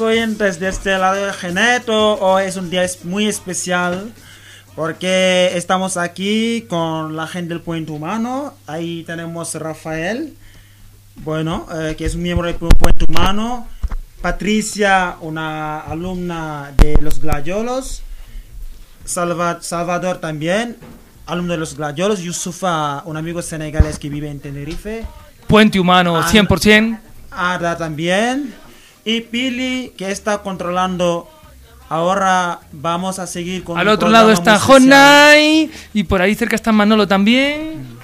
Queridos oyentes de este lado de Geneto. Hoy es un día muy especial porque estamos aquí con la gente del Puente Humano. Ahí tenemos Rafael, bueno, eh, que es un miembro del Pu- Puente Humano. Patricia, una alumna de los Gladiolos. Salva- Salvador también, alumno de los Gladiolos. Yusufa, un amigo senegalés que vive en Tenerife. Puente humano, Ah, 100%. Ada también. Y Pili, que está controlando. Ahora vamos a seguir con Al otro lado está. Honai. Y por ahí cerca está Manolo también.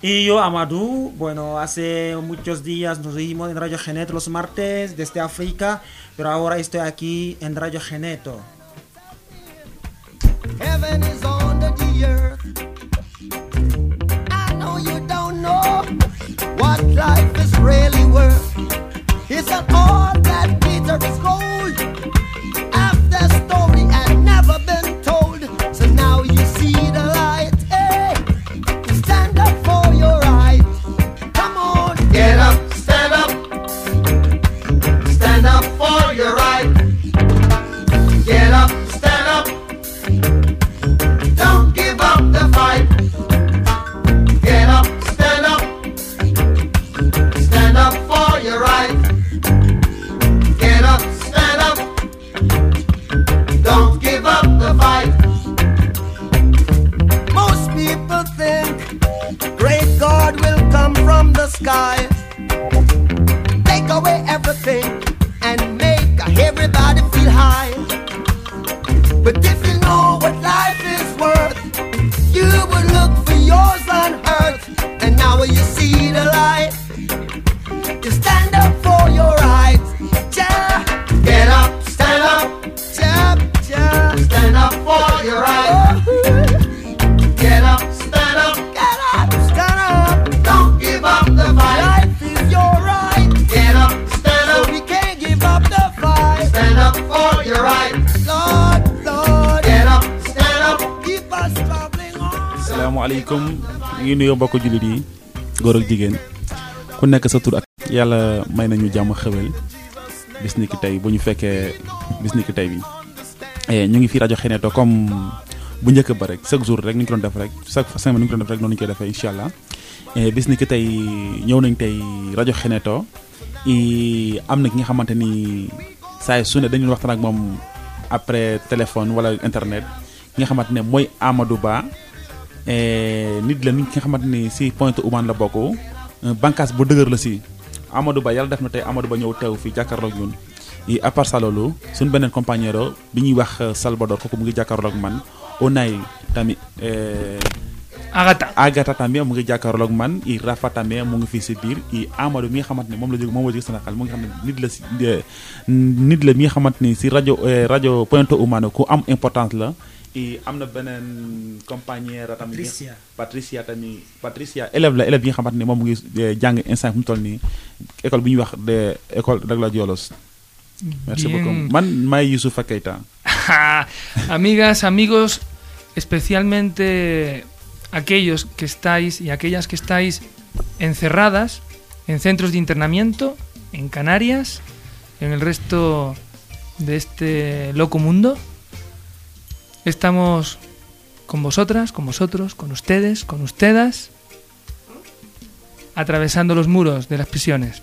Y yo, Amadou, bueno, hace muchos días nos vimos en Radio Geneto los martes desde África, pero ahora estoy aquí en Radio Geneto. Heaven is under the earth. I know you don't know what life is really worth. It's not all that glitter is gold. Fight. Most people think great God will come from the sky, take away everything, and make everybody feel high. But if you know what life is worth, you would look for yours on earth. And now you see the light. On. salaamaaleykum ñu ngi nuyoo mbokk jullit yi góor ak jigéen. Ku nekk sa tur ak yàlla may nañu jàmm xewel bis ni tey bu ñu fekkee bis ni ki tey bi. Eh, ñu ngi fi rajo Xeneto comme bu njëkk ba rek chaque jour rek ni ñu ko def rek chaque semaine ni ñu ko doon def rek defee incha allah. Eh, bis ni tey ñëw nañ tey rajo Xeneto. Am na ki nga xamante ni saa su ne dañu waxtaan moom après téléphone wala internet. Ki nga xamante ne mooy Amadou Ba. Nit la nit ki nga xamante ni si Pointe Oumane la bokk. Bànqaas bu dëgër la si. Amadou Ba yàlla def na tey Amadou Ba ñëw teew fii jàkkaarloog ñun. I à part ça loolu suñu beneen compagnero bi ñuy wax Salvador kooku mu ngi jàkkaarloog man. Onay tamit eh, Agata. Agata tamit mu ngi jàkkaarloog man. I Rafa tamit mu ngi fii si biir. I Amadou mi nga xamante ne moom la jóg moom la jóg Sénégal mu ngi xam ne nit la si eh, nit la mi nga xamante ni si rajo eh, rajo Pointe Oumane ku am importance la i am na beneen compagnière tamit Patricia. Patricia tamit Patricia élève la élève yi nga xamante ni moom mu ngi eh, jàng instant fu mu toll nii. École bi ñuy wax de école de la Diolos merci beaucoup. Man maay Youssoufa Keita. Amigas, amigos, especialmente aquellos que estáis y aquellas que estáis encerradas en centros de internamiento, en Canarias, en el resto de este loco mundo. Estamos con vosotras, con vosotros, con ustedes, con ustedes, atravesando los muros de las prisiones.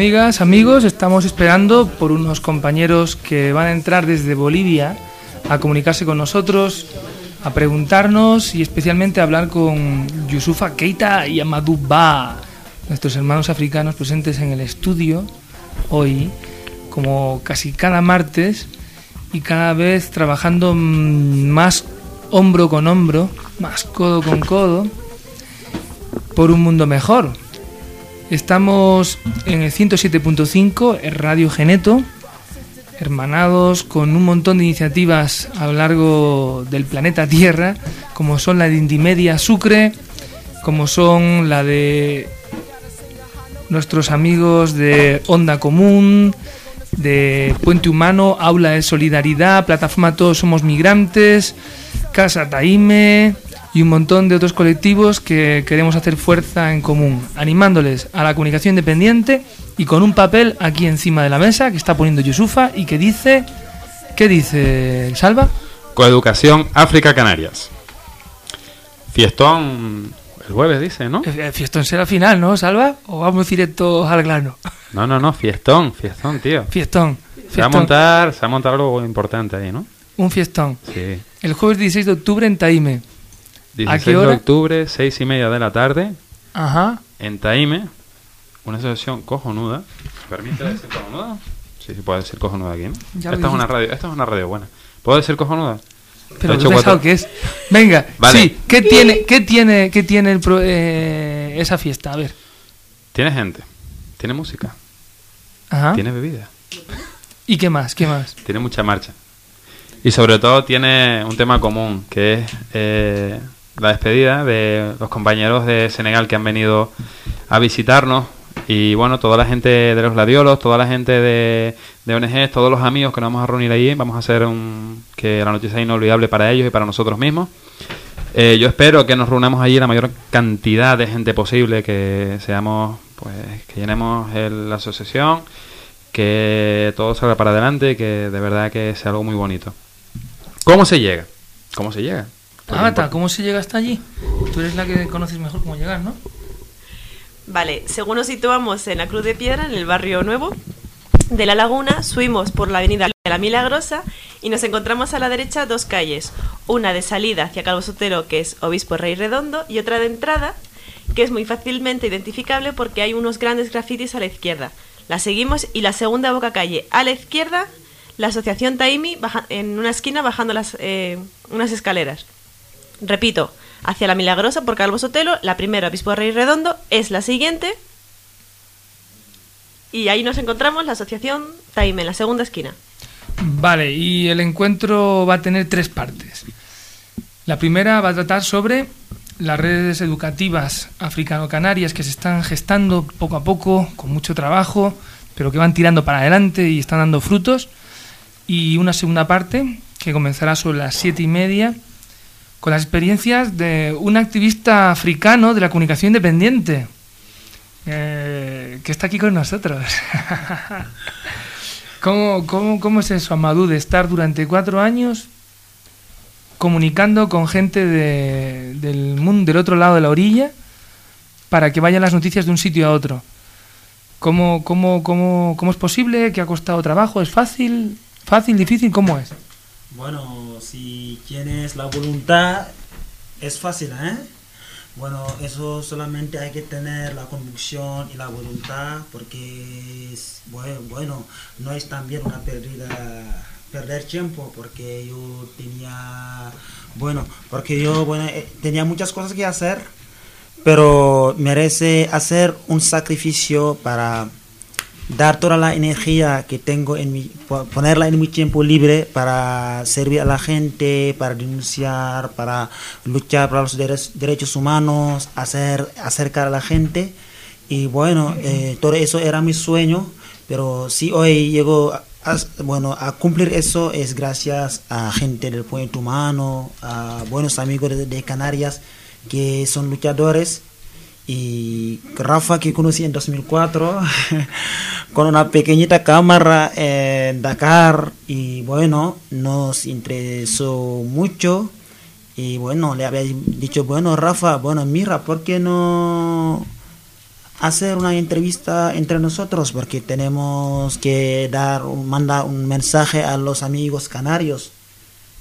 Amigas, amigos, estamos esperando por unos compañeros que van a entrar desde Bolivia a comunicarse con nosotros, a preguntarnos y especialmente a hablar con Yusufa Keita y Amadou Ba, nuestros hermanos africanos presentes en el estudio hoy, como casi cada martes y cada vez trabajando más hombro con hombro, más codo con codo, por un mundo mejor. Estamos en el 107.5, en Radio Geneto, hermanados con un montón de iniciativas a lo largo del planeta Tierra, como son la de Indimedia Sucre, como son la de nuestros amigos de Onda Común, de Puente Humano, Aula de Solidaridad, Plataforma Todos Somos Migrantes, Casa Taime y un montón de otros colectivos que queremos hacer fuerza en común, animándoles a la comunicación independiente y con un papel aquí encima de la mesa que está poniendo Yusufa y que dice... ¿Qué dice Salva? Coeducación África Canarias. Fiestón el jueves, dice, ¿no? Eh, Fiestón será final, ¿no, Salva? ¿O vamos directo al grano? No, no, no, fiestón, fiestón, tío. Fiestón. Se va a fiestón. montar, se va a montar algo importante ahí, ¿no? Un fiestón. Sí. El jueves 16 de octubre en Taime. 16 qué de octubre, seis y media de la tarde, Ajá. en Taime, una asociación cojonuda. ¿Me permite decir cojonuda? Sí, sí, puede decir cojonuda aquí, ¿no? Esta, es una radio, esta es una radio buena. ¿Puedo decir cojonuda? Pero He ¿qué hecho pesado cuatro- que es. Venga, Vale. sí. ¿Qué tiene, qué tiene, qué tiene el pro- eh, esa fiesta? A ver. Tiene gente, tiene música, Ajá. tiene bebida, ¿Y qué más? ¿Qué más? tiene mucha marcha. Y sobre todo tiene un tema común, que es eh, la despedida de los compañeros de Senegal que han venido a visitarnos. Y bueno, toda la gente de los gladiolos, toda la gente de, de ONGs, todos los amigos que nos vamos a reunir allí, vamos a hacer un, que la noche sea inolvidable para ellos y para nosotros mismos. Eh, yo espero que nos reunamos allí la mayor cantidad de gente posible, que seamos, pues, que llenemos el- la asociación, que todo salga para adelante, que de verdad que sea algo muy bonito. ¿Cómo se llega? ¿Cómo se llega? Agata, importa- ¿cómo se llega hasta allí? Tú eres la que conoces mejor cómo llegar, ¿no? Vale, según nos situamos en la Cruz de Piedra, en el barrio nuevo de La Laguna, subimos por la avenida de la Milagrosa y nos encontramos a la derecha dos calles. Una de salida hacia Calvo Sotero, que es Obispo Rey Redondo, y otra de entrada, que es muy fácilmente identificable porque hay unos grandes grafitis a la izquierda. La seguimos y la segunda boca calle a la izquierda, la Asociación Taimi baja- en una esquina bajando las, eh, unas escaleras. Repito, hacia la Milagrosa por Calvo Sotelo, la primera Obispo Rey Redondo es la siguiente. Y ahí nos encontramos la asociación Taime, en la segunda esquina. Vale, y el encuentro va a tener tres partes. La primera va a tratar sobre las redes educativas africano-canarias que se están gestando poco a poco, con mucho trabajo, pero que van tirando para adelante y están dando frutos. Y una segunda parte que comenzará sobre las siete y media con las experiencias de un activista africano de la comunicación independiente eh, que está aquí con nosotros. ¿Cómo, cómo, ¿Cómo es eso, Amadou, de estar durante cuatro años comunicando con gente de- del mundo, del otro lado de la orilla, para que vayan las noticias de un sitio a otro? ¿Cómo, cómo, cómo, cómo es posible? ¿Qué ha costado trabajo? ¿Es fácil? ¿Fácil? ¿Difícil? ¿Cómo es? Bueno, si tienes la voluntad, es fácil, ¿eh? Bueno, eso solamente hay que tener la convicción y la voluntad, porque, es- bueno, bueno, no es también una pérdida, perder tiempo, porque yo tenía, bueno, porque yo, bueno, eh, tenía muchas cosas que hacer, pero merece hacer un sacrificio para dar toda la energía que tengo en mi po- ponerla en mi tiempo libre para servir a la gente para denunciar para luchar por los dere- derechos humanos hacer acercar a la gente. Y bueno eh, todo eso era mi sueño pero si hoy llego a, bueno a cumplir eso es gracias a gente del puente humano a buenos amigos de Canarias que son luchadores y Rafa que conocí en 2004 con una pequeñita cámara en Dakar. Y bueno nos interesó mucho. Y bueno le había dicho bueno Rafa bueno mira ¿por qué no hacer una entrevista entre nosotros porque tenemos que dar, mandar un mensaje a los amigos canarios.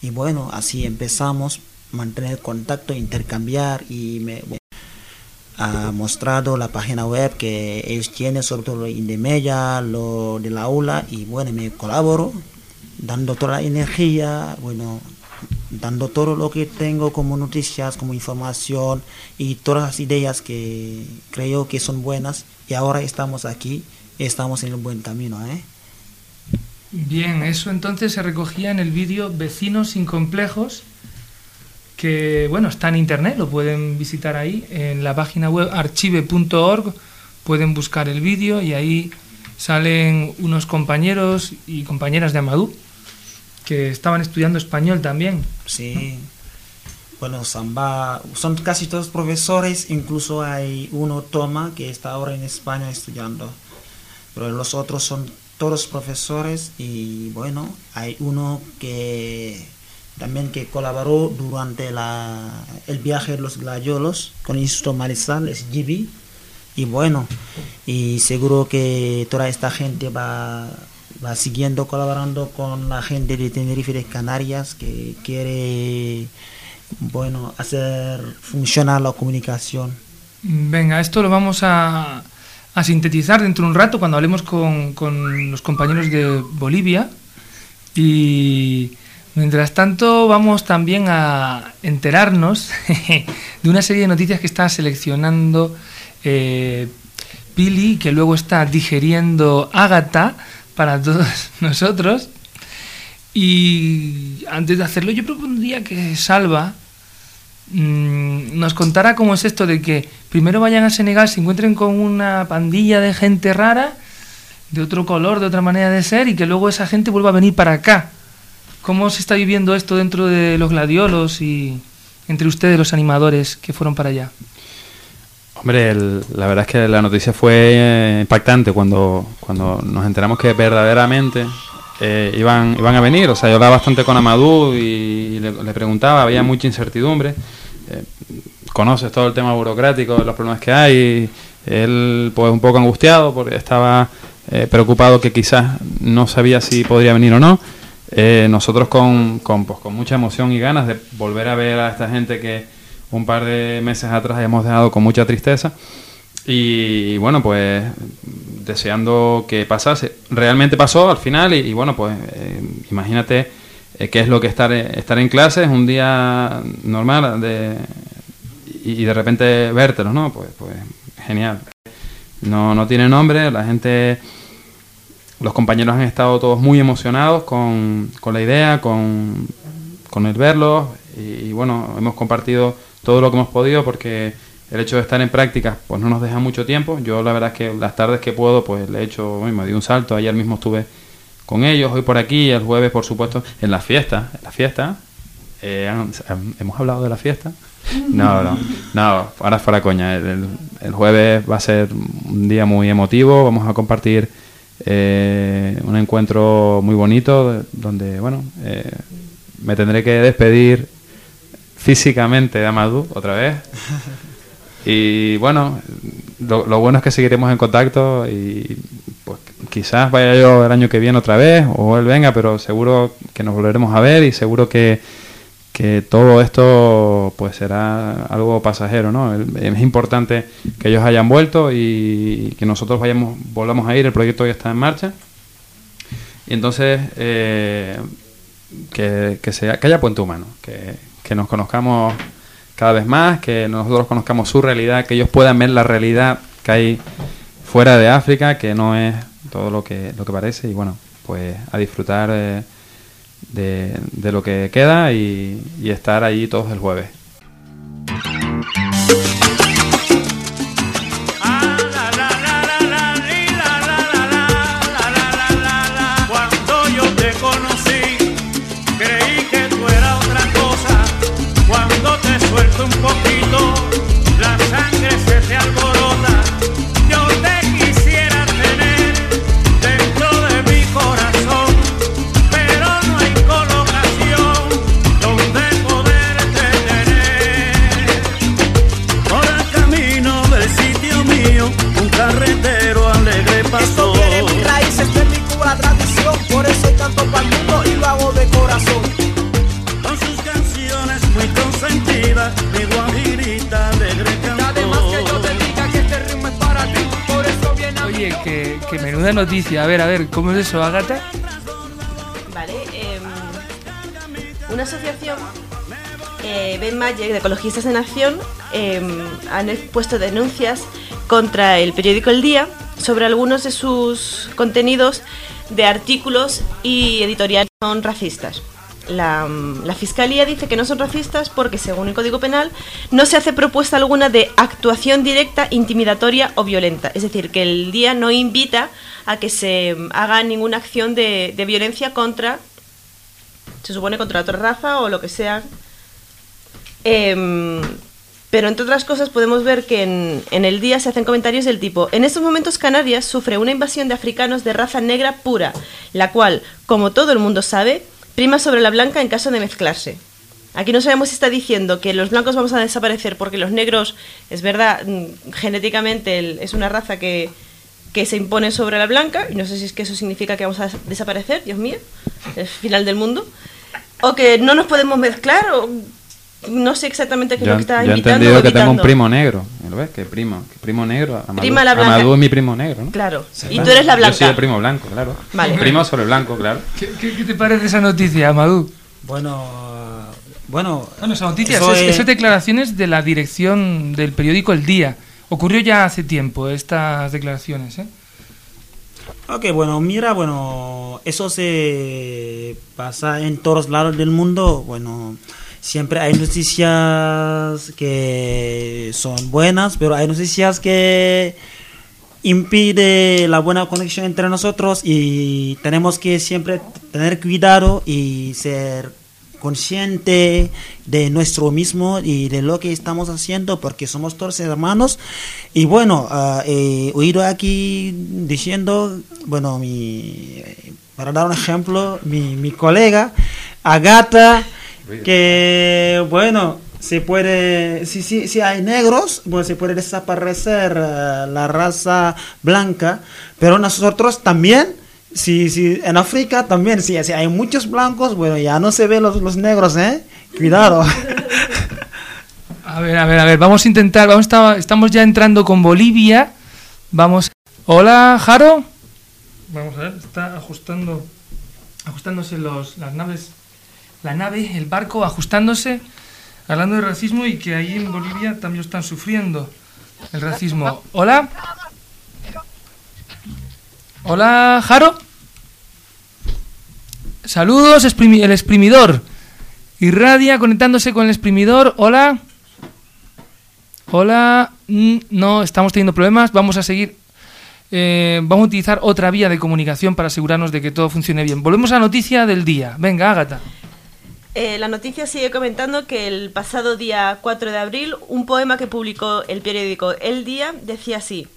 Y bueno, así empezamos, mantener contacto, intercambiar y me ha mostrado la página web que ellos tienen, sobre todo lo de Indemeya, lo de la aula y bueno, me colaboro dando toda la energía, bueno, dando todo lo que tengo como noticias, como información y todas las ideas que creo que son buenas y ahora estamos aquí, estamos en el buen camino, ¿eh? Bien, eso entonces se recogía en el vídeo Vecinos sin complejos, que bueno, está en internet, lo pueden visitar ahí, en la página web archive.org, pueden buscar el vídeo y ahí salen unos compañeros y compañeras de Amadú que estaban estudiando español también. Sí. Bueno, Samba, son casi todos profesores, incluso hay uno, Toma, que está ahora en España estudiando. Pero los otros son todos profesores y bueno, hay uno que también que colaboró durante la, el viaje de los gladiolos con el Instituto Marisal, es Gibi. Y bueno, y seguro que toda esta gente va, va siguiendo colaborando con la gente de Tenerife de Canarias que quiere, bueno, hacer funcionar la comunicación. Venga, esto lo vamos a, a sintetizar dentro de un rato cuando hablemos con, con los compañeros de Bolivia. Y mientras tanto vamos también a enterarnos de una serie de noticias que está seleccionando eh, Pili, que luego está digeriendo Ágata para todos nosotros. Y antes de hacerlo, yo propondría que Salva mm, nos contara cómo es esto de que primero vayan a Senegal, se encuentren con una pandilla de gente rara, de otro color, de otra manera de ser, y que luego esa gente vuelva a venir para acá. ¿Cómo se está viviendo esto dentro de los gladiolos y entre ustedes, los animadores que fueron para allá? Hombre, el- la verdad es que la noticia fue eh, impactante cuando, cuando nos enteramos que verdaderamente eh, iban, iban a venir. O sea, yo hablaba bastante con Amadou y le, preguntaba, había mucha incertidumbre. Eh, conoces todo el tema burocrático, los problemas que hay. Él, pues, un poco angustiado porque estaba eh, preocupado que quizás no sabía si podría venir o no. Eh, nosotros con, con, pues, con mucha emoción y ganas de volver a ver a esta gente que un par de meses atrás hemos dejado con mucha tristeza. Y, bueno, pues deseando que pasase. Realmente pasó al final y, y bueno, pues eh, imagínate eh, qué es lo que estar, estar en clase, es un día normal de, y, y de repente vértelos, ¿no? Pues, pues genial. No, no tiene nombre, la gente, los compañeros han estado todos muy emocionados con, con la idea, con, con el verlos y, bueno, hemos compartido todo lo que hemos podido porque el hecho de estar en prácticas pues no nos deja mucho tiempo. Yo la verdad es que las tardes que puedo pues le he hecho, me di un salto, ayer mismo estuve con ellos, hoy por aquí, el jueves por supuesto, en la fiesta, en la fiesta. Eh, ¿Hemos hablado de la fiesta? No, no, no, ahora fuera coña. El- el jueves va a ser un día muy emotivo, vamos a compartir eh, un encuentro muy bonito donde, bueno, eh, me tendré que despedir físicamente de Amadou otra vez. Y bueno, lo, lo bueno es que seguiremos en contacto y pues quizás vaya yo el año que viene otra vez o él venga, pero seguro que nos volveremos a ver y seguro que, que todo esto pues será algo pasajero, ¿no? Es importante que ellos hayan vuelto y que nosotros vayamos, volvamos a ir, el proyecto ya está en marcha. Y entonces, eh, que, que, sea, que haya puente humano, que, que nos conozcamos cada vez más, que nosotros conozcamos su realidad, que ellos puedan ver la realidad que hay fuera de África, que no es todo lo que, lo que parece, y bueno, pues a disfrutar eh, de, de lo que queda y, y estar allí todos el jueves. corazón. Con sus canciones muy consentidas, mi guajirita alegre cantó. Además que yo te diga que este ritmo es para ti, por eso viene a Oye, que, que menuda noticia. A ver, a ver, ¿cómo es eso, Agata? Vale, eh, una asociación eh, Ben Magic, de Ecologistas en Acción, eh, em, han puesto denuncias contra el periódico El Día sobre algunos de sus contenidos de artículos y editoriales son racistas. La, mm, la Fiscalía dice que no son racistas porque, según el Código Penal, no se hace propuesta alguna de actuación directa, intimidatoria o violenta. Es decir, que el día no invita a que se mm, haga ninguna acción de, de violencia contra, se supone, contra otra raza o lo que sea. Em, pero entre otras cosas podemos ver que en, el día se hacen comentarios del tipo, en estos momentos Canarias sufre una invasión de africanos de raza negra pura, la cual, como todo el mundo sabe, prima sobre la blanca en caso de mezclarse. Aquí no sabemos si está diciendo que los blancos vamos a desaparecer porque los negros, es verdad, mm, genéticamente es una raza que, que se impone sobre la blanca, y no sé si es que eso significa que vamos a desaparecer, Dios mío, el final del mundo, o que no nos podemos mezclar, o no sé exactamente qué es lo que está yo he invitando entendido que tengo un primo negro. ¿Lo ves? Que primo, que primo negro. Amadou, Prima la blanca. Amadou es mi primo negro, ¿no? Claro, y tú eres la blanca. Yo soy el primo blanco, claro. Vale. Primo sobre blanco, claro. ¿Qué, qué- qué te parece esa noticia, Amadou? Bueno, bueno. Bueno, esa noticia, eso eso es- es- esas declaraciones de la dirección del periódico El Día. Ocurrió ya hace tiempo estas declaraciones, ¿eh? Ok, bueno, mira, bueno, eso se pasa en todos lados del mundo. Bueno, siempre hay noticias que son buenas, pero hay noticias que impide la buena conexión entre nosotros y tenemos que siempre tener cuidado y ser consciente de nuestro mismo y de lo que estamos haciendo porque somos todos hermanos. Y bueno ah, he oído aquí diciendo bueno mi para dar un ejemplo mi, mi colega Agata que bueno se puede si, si, si hay negros bueno se puede desaparecer ah, la raza blanca pero nosotros también si, si en África también si, si hay muchos blancos bueno ya no se ven los, los negros eh cuidado A ver, a ver, a ver, vamos a intentar, vamos a estamos ya entrando con Bolivia. Vamos. Hola, Jaro. Vamos a ver, está ajustando, ajustándose los, las naves, la nave, el barco, ajustándose, hablando de racismo y que ahí en Bolivia también están sufriendo el racismo. Hola. Hola, Jaro. Saludos, el exprimidor. Irradia conectándose con el exprimidor. Hola. Hola. Mm, No, estamos teniendo problemas. Vamos a seguir. eh, vamos a utilizar otra vía de comunicación para asegurarnos de que todo funcione bien. Volvemos a la noticia del día. Venga, Ágata. Eh, la noticia sigue comentando que el pasado día 4 de abril, un poema que publicó el periódico El Día decía así: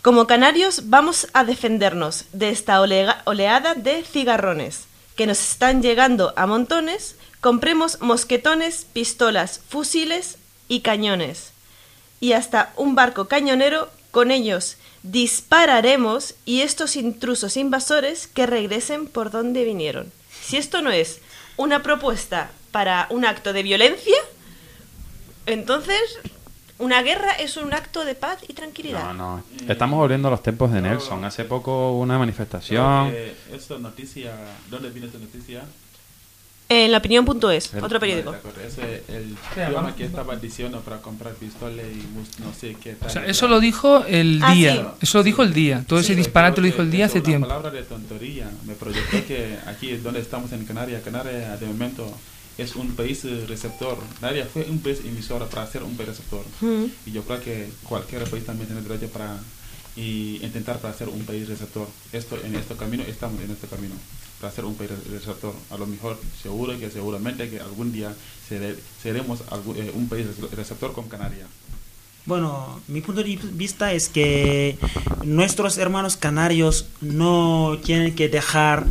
Como canarios vamos a defendernos de esta oleada de cigarrones que nos están llegando a montones. Compremos mosquetones, pistolas, fusiles y cañones. Y hasta un barco cañonero, con ellos dispararemos y estos intrusos invasores que regresen por donde vinieron. Si esto no es una propuesta para un acto de violencia, entonces una guerra es un acto de paz y tranquilidad. No, no. Estamos volviendo a los tiempos de Nelson. Hace poco hubo una manifestación. Esta noticia, ¿dónde viene esta noticia? En la opinión.es, otro periódico. Ese el idioma que estaba diciendo para comprar pistola y no sé qué tal. O sea, eso lo dijo el Ah, día. sí. Eso lo dijo el día. Todo ese Sí, disparate lo dijo el día es hace una tiempo. palabra de tontería. Me proyectó que aquí donde estamos en Canarias, Canarias de momento es un país receptor. Canarias fue un país emisor para ser un país receptor. Mm. Y yo creo que cualquier país también tiene derecho para y intentar para ser un país receptor. Esto en este camino estamos en este camino para ser un país receptor. A lo mejor seguro que seguramente que algún día sere- seremos eh, un país receptor con Canarias. Bueno, mi punto de vista es que nuestros hermanos canarios no tienen que dejar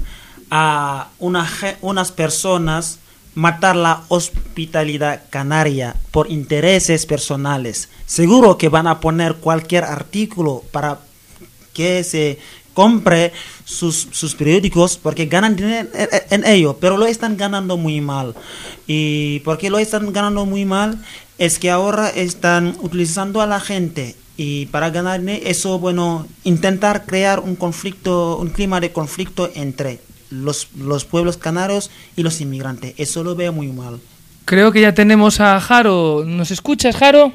a una unas personas matar la hospitalidad canaria por intereses personales. Seguro que van a poner cualquier artículo para que se compre sus, sus periódicos porque ganan dinero en, en- en ello, pero lo están ganando muy mal. ¿Y por qué lo están ganando muy mal? Es que ahora están utilizando a la gente Y para ganar eso, bueno, intentar crear un conflicto, un clima de conflicto entre los, los pueblos canarios y los inmigrantes. Eso lo veo muy mal. Creo que ya tenemos a Jaro. ¿Nos escuchas, Jaro?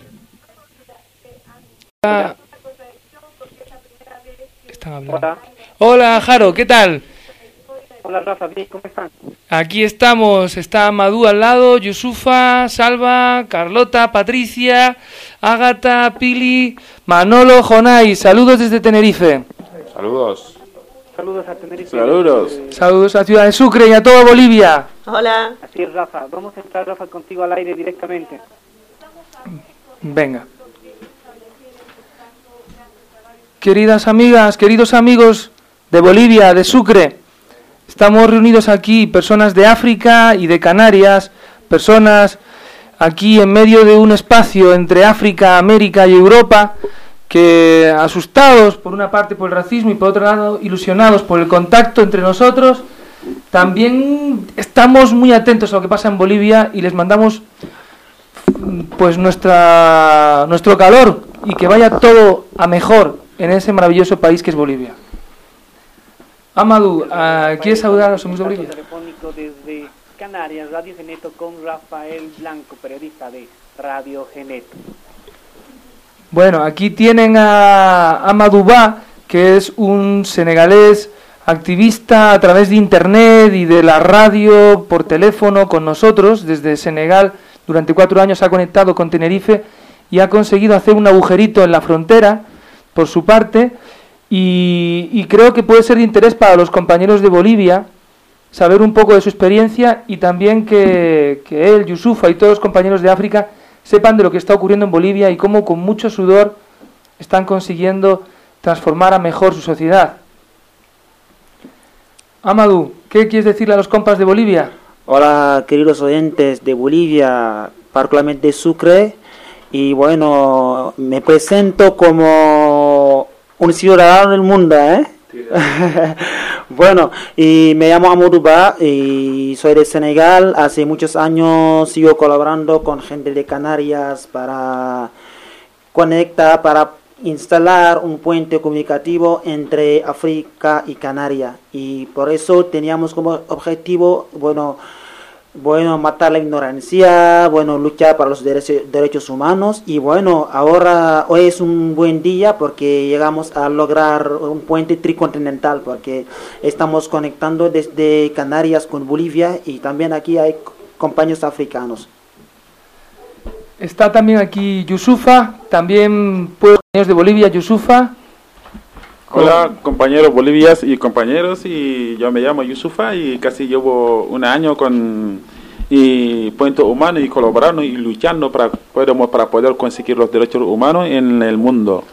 Ah. Están hablando. Hola. Hola, Jaro, ¿qué tal? Hola Rafa, bien, ¿cómo están? Aquí estamos, está Madú al lado, Yusufa, Salva, Carlota, Patricia, Ágata, Pili, Manolo, Jonay. Saludos desde Tenerife. Saludos. Saludos a Tenerife. Saludos. Saludos a Ciudad de Sucre y a toda Bolivia. Hola. así es, Rafa. Vamos a entrar, Rafa, contigo al aire directamente. Venga. Queridas amigas, queridos amigos de Bolivia, de Sucre, estamos reunidos aquí, personas de África y de Canarias, personas aquí en medio de un espacio entre África, América y Europa, que asustados por una parte por el racismo y por otro lado ilusionados por el contacto entre nosotros, también estamos muy atentos a lo que pasa en Bolivia y les mandamos pues nuestra nuestro calor y que vaya todo a mejor en ese maravilloso país que es Bolivia. Amadou, ¿quieres saludar a los amigos de Bolivia? telefónico desde Canarias, Radio Geneto, con Rafael Blanco, periodista de Radio Geneto. Bueno, aquí tienen a Amadou Ba, que es un senegalés activista a través de internet y de la radio por teléfono con nosotros desde Senegal. Durante cuatro años ha conectado con Tenerife y ha conseguido hacer un agujerito en la frontera por su parte y, creo que puede ser de interés para los compañeros de Bolivia saber un poco de su experiencia y también que, que él, Yusufa y todos los compañeros de África sepan de lo que está ocurriendo en Bolivia y cómo con mucho sudor están consiguiendo transformar a mejor su sociedad. Amadou, ¿qué quieres decirle a los compas de Bolivia? Hola, queridos oyentes de Bolivia, particularmente de Sucre. Y bueno, me presento como un ciudadano del mundo, ¿eh? bueno, y me llamo Amadou Ba y soy de Senegal. Hace muchos años sigo colaborando con gente de Canarias para conectar, para instalar un puente comunicativo entre África y Canarias. Y por eso teníamos como objetivo, bueno, bueno, matar la ignorancia, bueno, luchar para los derechos, derechos humanos y bueno, ahora hoy es un buen día porque llegamos a lograr un puente tricontinental porque estamos conectando desde Canarias con Bolivia y también aquí hay compañeros africanos. Está también aquí Yusufa, también pueblos de Bolivia, Yusufa. Hola compañeros bolivias y compañeros y yo me llamo Yusufa y casi llevo un año con y Puente Humano y colaborando y luchando para, podemos- para poder conseguir los derechos humanos en el mundo.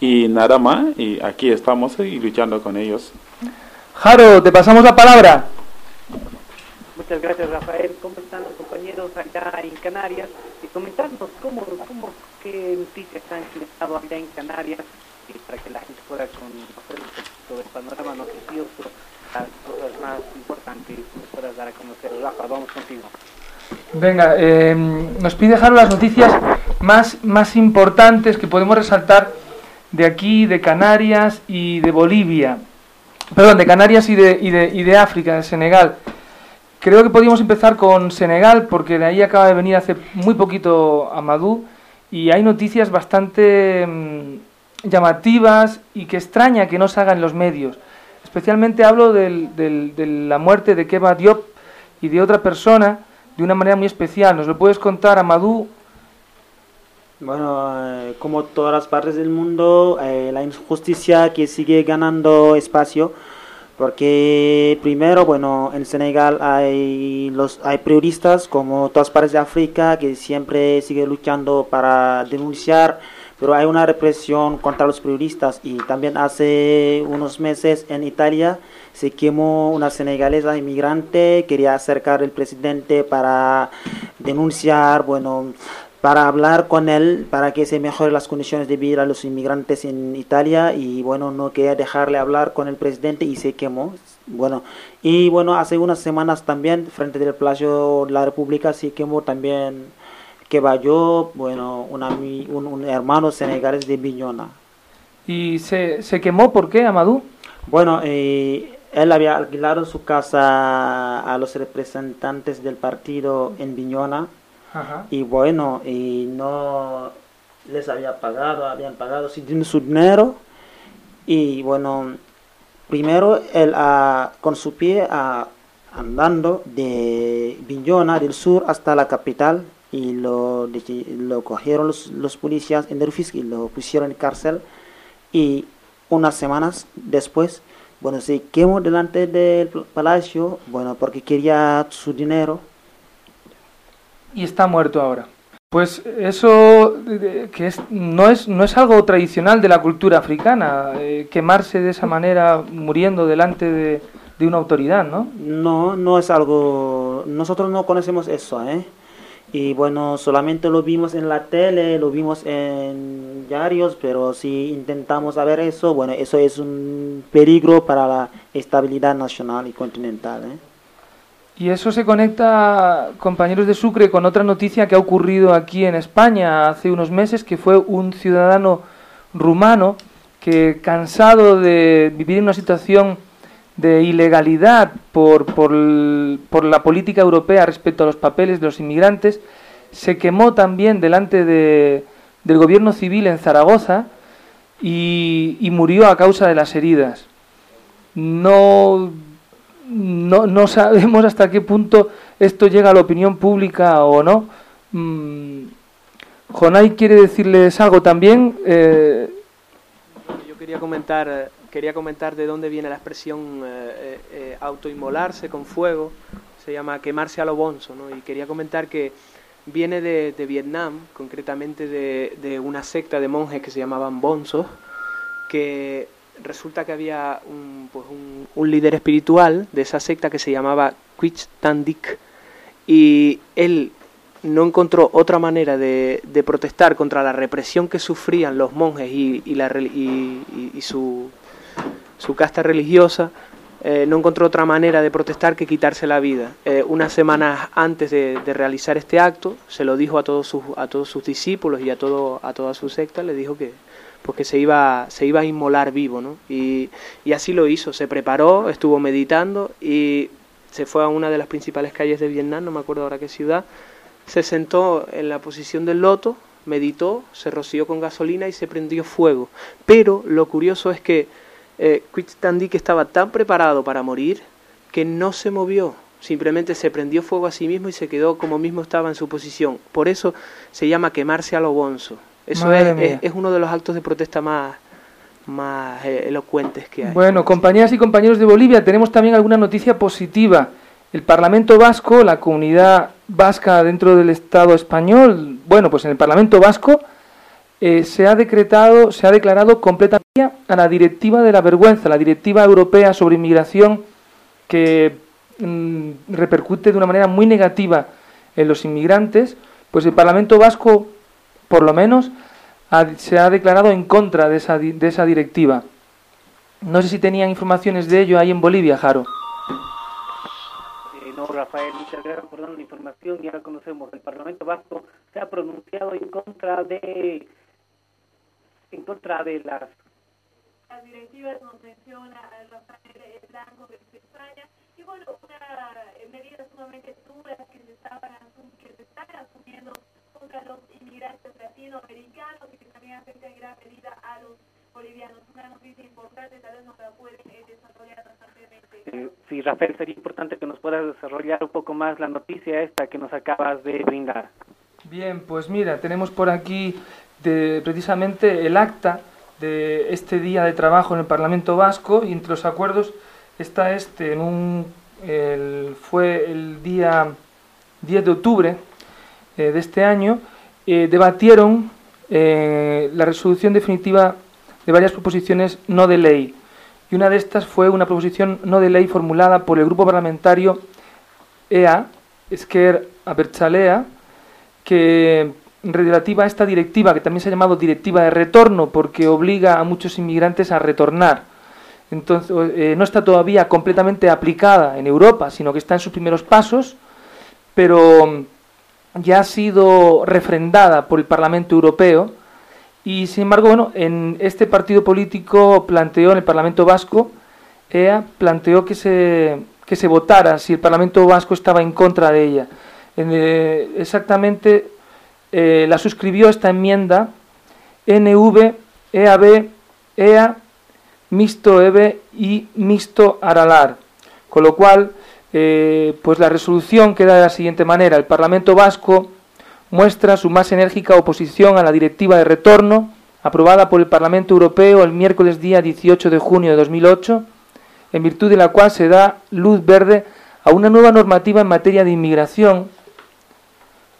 Y nada más, y aquí estamos y luchando con ellos. Jaro, te pasamos la palabra. Muchas gracias, Rafael. ¿Cómo están los compañeros allá en Canarias? Y comentarnos cómo, cómo, qué noticias han estado allá en Canarias para que la gente pueda conocer un poquito del panorama noticioso, las cosas más importantes que puedas dar a conocer. Rafa, vamos contigo. Venga, eh, nos pide Jaro las noticias más, más importantes que podemos resaltar de aquí, de Canarias y de Bolivia. Perdón, de Canarias y de, y de, y de África, de Senegal. Creo que podríamos empezar con Senegal porque de ahí acaba de venir hace muy poquito Amadou y hay noticias bastante mm, llamativas y que extraña que no se hagan los medios. Especialmente hablo del- del- de la muerte de Keba Diop y de otra persona de una manera muy especial. ¿Nos lo puedes contar, Amadou? Bueno, eh, como todas las partes del mundo, eh, la injusticia que sigue ganando espacio, porque primero, bueno, en Senegal hay los hay periodistas como todas partes de África que siempre sigue luchando para denunciar, pero hay una represión contra los periodistas y también hace unos meses en Italia se quemó una senegalesa inmigrante, quería acercar al presidente para denunciar, bueno, para hablar con él, para que se mejoren las condiciones de vida de los inmigrantes en Italia y bueno, no quería dejarle hablar con el presidente y se quemó. Bueno, y bueno, hace unas semanas también, frente del Palacio de la República, se quemó también que va yo, bueno, un, ami- un, un hermano senegalés de Bignona. ¿Y se, se quemó por qué, Amadou? Bueno, eh, él había alquilado su casa a los representantes del partido en Bignona Ajá. y bueno, y no les había pagado, habían pagado su, din- su dinero y bueno, primero él ah, con su pie ah, andando de Bignona del sur hasta la capital y lo, lo cogieron los, los policías en Rufisque y lo pusieron en cárcel y unas semanas después, bueno, se quemó delante del palacio, bueno, porque quería su dinero. y está muerto ahora. Pues eso que es, no, es, no es algo tradicional de la cultura africana, eh, quemarse de esa manera muriendo delante de, de una autoridad, ¿no? No, no es algo, nosotros no conocemos eso, ¿eh? Y bueno, solamente lo vimos en la tele, lo vimos en diarios, pero si intentamos saber eso, bueno, eso es un peligro para la estabilidad nacional y continental, ¿eh? Y eso se conecta, compañeros de Sucre, con otra noticia que ha ocurrido aquí en España hace unos meses, que fue un ciudadano rumano que, cansado de vivir una situación de ilegalidad por, por, por la política europea respecto a los papeles de los inmigrantes, se quemó también delante de- del gobierno civil en Zaragoza y, y murió a causa de las heridas. No no, no sabemos hasta qué punto esto llega a la opinión pública o no. Mm, Jonay quiere decirles algo también. eh, Yo quería comentar, eh, quería comentar de dónde viene la expresión eh, eh, eh, autoinmolarse con fuego, se llama quemarse a lo bonzo, ¿no? Y quería comentar que viene de, Vietnam, concretamente de, una secta de monjes que se llamaban bonzos, que resulta que había un, pues un, líder espiritual de esa secta que se llamaba Quich Tan Dic, y él no encontró otra manera de, protestar contra la represión que sufrían los monjes y, la, y- y su, su casta religiosa, eh, no encontró otra manera de protestar que quitarse la vida. Eh, unas semanas antes de, realizar este acto, se lo dijo a todos sus, a todos sus discípulos y a, todo, a toda su secta, le dijo que, pues que se iba, se iba a inmolar vivo, ¿no? Y, y así lo hizo, se preparó, estuvo meditando y se fue a una de las principales calles de Vietnam, no me acuerdo ahora qué ciudad, se sentó en la posición del loto, meditó, se roció con gasolina y se prendió fuego. Pero lo curioso es que eh, Dic estaba tan preparado para morir que no se movió, simplemente se prendió fuego a sí mismo y se quedó como mismo estaba en su posición. Por eso se llama quemarse a lo bonzo. Eso es, es, es uno de los actos de protesta más, más eh, elocuentes que hay. Bueno, compañeras y compañeros de Bolivia, tenemos también alguna noticia positiva. El Parlamento Vasco, la comunidad vasca dentro del Estado español, bueno, pues en el Parlamento Vasco eh, se ha decretado, se ha declarado completamente a la directiva de la vergüenza, la directiva europea sobre inmigración que mm, repercute de una manera muy negativa en los inmigrantes, pues el Parlamento Vasco, por lo menos, se ha declarado en contra de esa, de esa directiva. No sé si tenían informaciones de ello ahí en Bolivia, Jaro. Eh, no, Rafael, muchas gracias por dar la información. Ya conocemos. El Parlamento Vasco se ha pronunciado en contra de en contra de las Las directivas nos menciona a Rafael Blanco de España y bueno, una eh, medida sumamente duras que se, estaban que se están asumiendo contra los inmigrantes latinoamericanos y que también afecta en gran medida a los bolivianos. Una noticia importante, tal vez nos la pueden eh, desarrollar bastante. eh, sí, Rafael, sería importante que nos puedas desarrollar un poco más la noticia esta que nos acabas de brindar. Bien, pues mira, tenemos por aquí de, precisamente el acta de este día de trabajo en el Parlamento Vasco y entre los acuerdos está este, en un, fue el día 10 de octubre eh, de este año, eh, debatieron eh, la resolución definitiva de varias proposiciones no de ley. Y una de estas fue una proposición no de ley formulada por el grupo parlamentario EA, Esquer Abertzalea, que relativa a esta directiva, que también se ha llamado directiva de retorno, porque obliga a muchos inmigrantes a retornar. Entonces, eh, no está todavía completamente aplicada en Europa, sino que está en sus primeros pasos, pero mm, ya ha sido refrendada por el Parlamento Europeo y, sin embargo, bueno, en este partido político planteó en el Parlamento Vasco, EA, planteó que se, que se votara si el Parlamento Vasco estaba en contra de ella. Eh, exactamente eh, la suscribió esta enmienda NV, EAB, EA, Mixto EBE y Mixto Aralar. Con lo cual, eh, pues la resolución queda de la siguiente manera. El Parlamento Vasco muestra su más enérgica oposición a la Directiva de Retorno, aprobada por el Parlamento Europeo el miércoles día 18 de junio de 2008, en virtud de la cual se da luz verde a una nueva normativa en materia de inmigración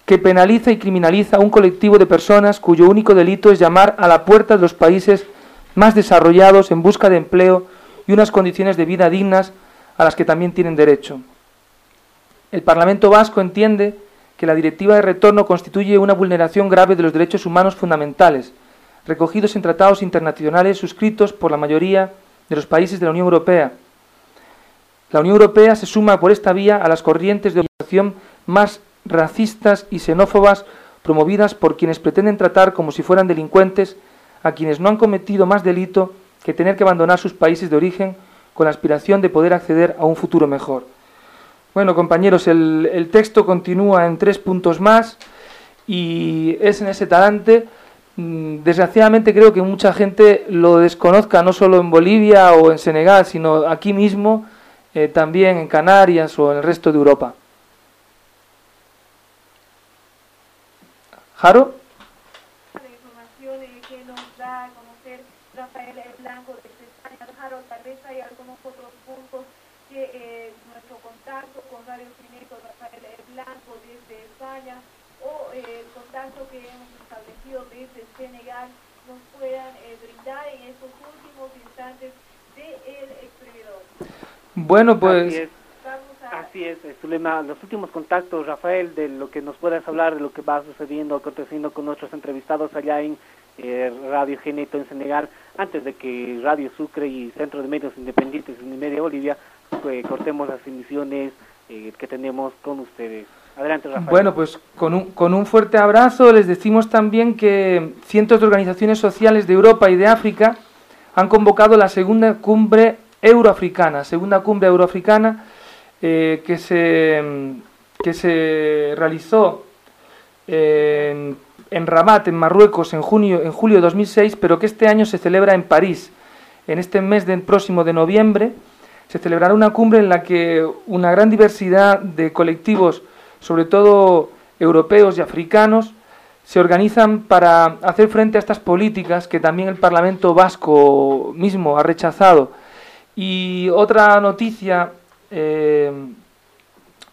que penaliza y criminaliza a un colectivo de personas cuyo único delito es llamar a la puerta de los países más desarrollados en busca de empleo y unas condiciones de vida dignas a las que también tienen derecho. El Parlamento Vasco entiende que la Directiva de Retorno constituye una vulneración grave de los derechos humanos fundamentales, recogidos en tratados internacionales suscritos por la mayoría de los países de la Unión Europea. La Unión Europea se suma por esta vía a las corrientes de organización más racistas y xenófobas promovidas por quienes pretenden tratar como si fueran delincuentes a quienes no han cometido más delito que tener que abandonar sus países de origen con la aspiración de poder acceder a un futuro mejor. Bueno, compañeros, el, texto continúa en tres puntos más y es en ese talante. Mm, Desgraciadamente creo que mucha gente lo desconozca, no solo en Bolivia o en Senegal, sino aquí mismo, eh, también en Canarias o en el resto de Europa. Jaro. la información eh, que nos da a conocer Rafael Blanco desde España. Harold, tal vez hay algunos otros puntos que eh, nuestro contacto con Radio Cineto, Rafael Blanco desde España o eh, el contacto que hemos establecido desde Senegal nos puedan eh, brindar en estos últimos instantes del experimento. Bueno, pues Así es, eh, Zulema. Los últimos contactos, Rafael, de lo que nos puedas hablar, de lo que va sucediendo, aconteciendo con nuestros entrevistados allá en eh, Radio Geneto en Senegal, antes de que Radio Sucre y Centro de Medios Independientes en Media Bolivia eh, cortemos las emisiones eh, que tenemos con ustedes. Adelante, Rafael. Bueno, pues con un, con un fuerte abrazo les decimos también que cientos de organizaciones sociales de Europa y de África han convocado la segunda cumbre euroafricana, segunda cumbre euroafricana eh, que, se, que se realizó en, en Rabat, en Marruecos, en, junio, en julio de 2006, pero que este año se celebra en París. En este mes del próximo de noviembre se celebrará una cumbre en la que una gran diversidad de colectivos, sobre todo europeos y africanos, se organizan para hacer frente a estas políticas que también el Parlamento vasco mismo ha rechazado. Y otra noticia eh,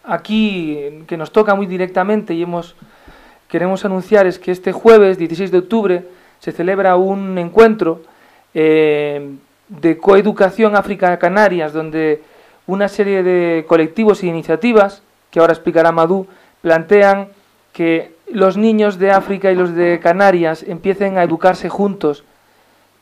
aquí que nos toca muy directamente y hemos queremos anunciar es que este jueves 16 de octubre se celebra un encuentro eh, de coeducación África-Canarias donde una serie de colectivos e iniciativas que ahora explicará Madú plantean que los niños de África y los de Canarias empiecen a educarse juntos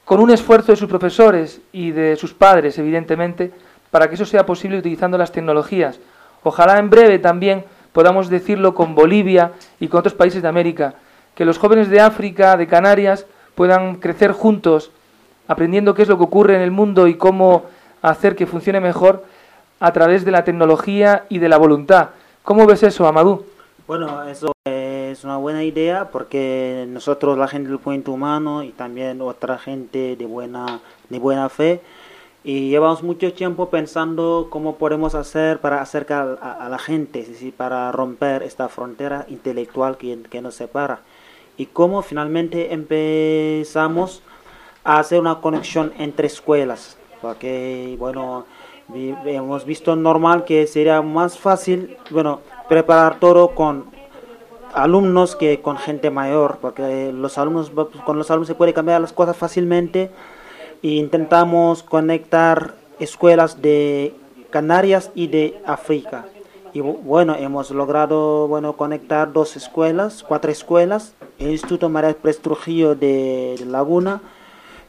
con un esfuerzo de sus profesores y de sus padres, evidentemente, para que eso sea posible utilizando las tecnologías. Ojalá en breve también podamos decirlo con Bolivia y con otros países de América, que los jóvenes de África, de Canarias, puedan crecer juntos, aprendiendo qué es lo que ocurre en el mundo y cómo hacer que funcione mejor a través de la tecnología y de la voluntad. ¿Cómo ves eso, Amadou? Bueno, eso es una buena idea porque nosotros, la gente del puente humano y también otra gente de buena, de buena fe, y llevamos mucho tiempo pensando cómo podemos hacer para acercar a, la gente, decir, para romper esta frontera intelectual que, que nos separa. Y cómo finalmente empezamos a hacer una conexión entre escuelas. Porque, bueno, hemos visto normal que sería más fácil, bueno, preparar todo con alumnos que con gente mayor, porque los alumnos, con los alumnos se puede cambiar las cosas fácilmente e intentamos conectar escuelas de Canarias y de África. Y bu- bueno, hemos logrado bueno, conectar dos escuelas, cuatro escuelas, el Instituto María Pérez Trujillo de, Laguna,